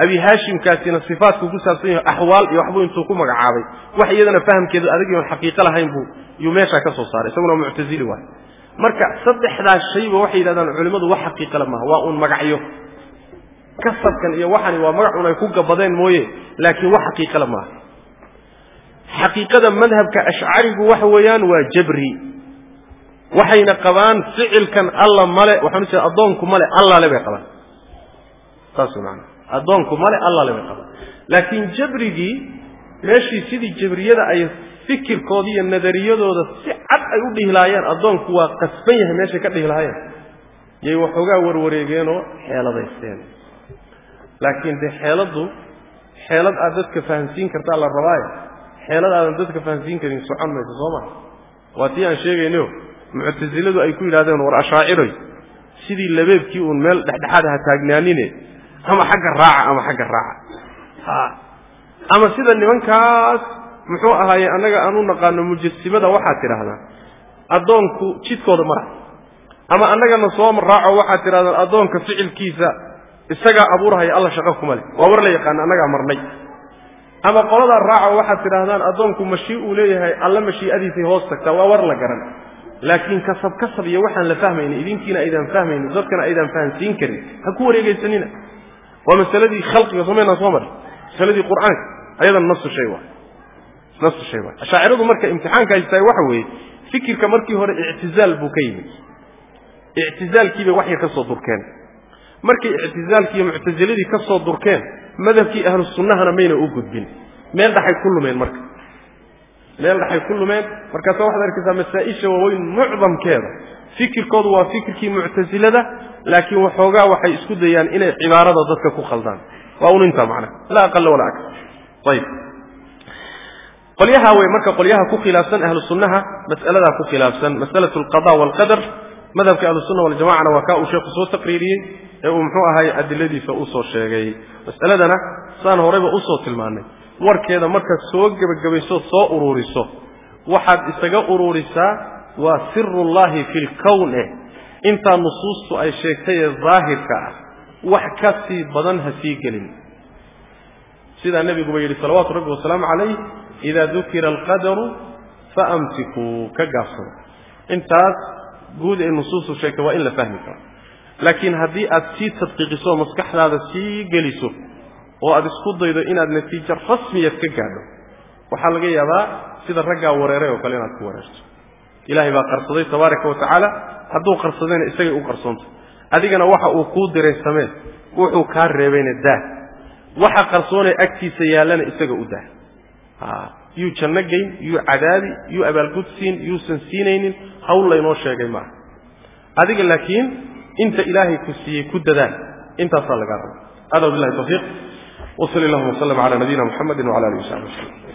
أبي هاشم كاتين الصفات كوسار صيني أحوال يحبو ينتو كم عاري وحي فهم نفهم كذا أرجو الحقيقة لها ينبو. يمشي كصوصار يسمونه معتزيل واحد. مركع صدق هذا الشيء وحي إذا العلماء ذو حقيقة لما هو أن مرعيه كسر كان يوحني ومرع ولا يكون قبضين موية. لكن هو حقيقة لما حقيقة منهب كأشعاري هو حويان وجبري. وحين قبان فعل كان الله ملأ وحنسي أضونكم ملأ الله لبي قبان تاسو معنا. Addoonku male allale bay qabaan laakiin jabrigii meeshii sidii jabriyada ay fikirkooda iyo nadariyadooda si cad ay u dhihi addoonku waa qasban yahay meeshay ka dhihi lahaayeen yay waxoogaa warwareegeenoo xeeladaysteen. Laakiin dee xeeladdu xeelad aad dadka fahamsiin kartaa la rabaaye xeelad aadan dadka fahamsiin karin socon mayso soo maa waa tii aan sheegayno muctasiladu ay ku yidhahdeen war ashaaciroy sidii labeebkii uun meel dhexdhexaad ha taagnaanine ama xagga raaca ama xagga raaca. Ha. Ama sida nimankaas muxuu ahaaye annaga aan u naqaano mujasimada waxaad tidhahdaan addoonku jidkooda mara ama annagana soo raaco waxaad tidhahdaan addoonka ficilkiisa isagaa abuurhaya alla shaqo kuma leh. Waa war la yaqaana annagaa marnay. Ama qoladaa raaco waxaad tidhahdaan addoonku mashii uu leeyahay alla mashii'adiisay hoos tagtaa waa war la garan. Laakiin kasab kasab iyo waxaan la fahmaynin idinkiina aydaan fahmaynin dadkana aydaan fahamsiin karin. Ha ku wareegaysanina waa masaladii khalqiga somaynaa soo mari masaladii qur'aanka ayadana nasu shay waay nasu shay waay ashaaciradu marka imtixaanka haystaay waxa weeye fikirka markii hore ictizaal buu ka yimid. Ictizaalkiibay wax yar ka durkeen. Markay ictizaalkii iyo muctasiladii ka soo durkeen madhabkii ahlu sunnahana mayna u gudbin. Meel dhaxay ku lumeen marka. Meel dhaxay ku lumeen. Markaasa waxaad arkaysaa masaa-isha waaweyn mucdamkeeda fikirkoodu waa fikirkii muctasilada laakiin waxoogaa waxay isku dayaan inay cibaarada dadka ku khaldaan. Waa un intaa macnaha laa aqala walaa akar ayib. Qolyaha wey marka qolyaha ku khilaafsan ahlu mas'aladaa ku khilaafsan masalatu alqada waalqadar madhabka ahlusunna waljamacana waa kaa uu sheekhu soo taqriiriyey ee uu muxuu ahay adiladiisa u soo sheegay. Mas'aladana saan horeyba u soo tilmaannay. Warkeeda markaad soo gebagabayso soo uruuriso. Waxaad isaga uruurisaa waa sirullahi fi lkown eh intaa nusuustu ay sheegtay ee daahirka ah wax ka sii badan ha sii gelin. Sidaa nebiguba yidhi salawaatu rabbi wasalaamu calayh idaa dukira alqadaru faamsikuu ka gaabsado intaas guud ee nusuustu sheegtay waa in la fahmi karo. Laakiin haddii aad sii tadqiiqiso oo maskaxdaada sii geliso oo aad isku daydo inaad natiijo rasmiyaad ka gaadho waxaa laga yaabaa sida raggaa wareeray oo kale inaad ku wareerto ilaahay baa qarsaday tabaaraka wa tacaala. Hadduu qarsadayna isagay u qarsoontay adigana waxa uu kuu diray samee wuxuu kaa reebayna daa waxa qarsoonee agtiisa yaallana isaga u daa yuu janno geyn yuu cadaabi yuu abaalgud yuusan siinaynin hawl laynoo sheegay maaha. Adiga laakiin inta ilaahay ku siiyey ku dadaal intaasaa lagaa raba hada bilahi tawfiiq. Wsal allahuma wslm ala nabiyina mxamedi wala alihi wasabi waslm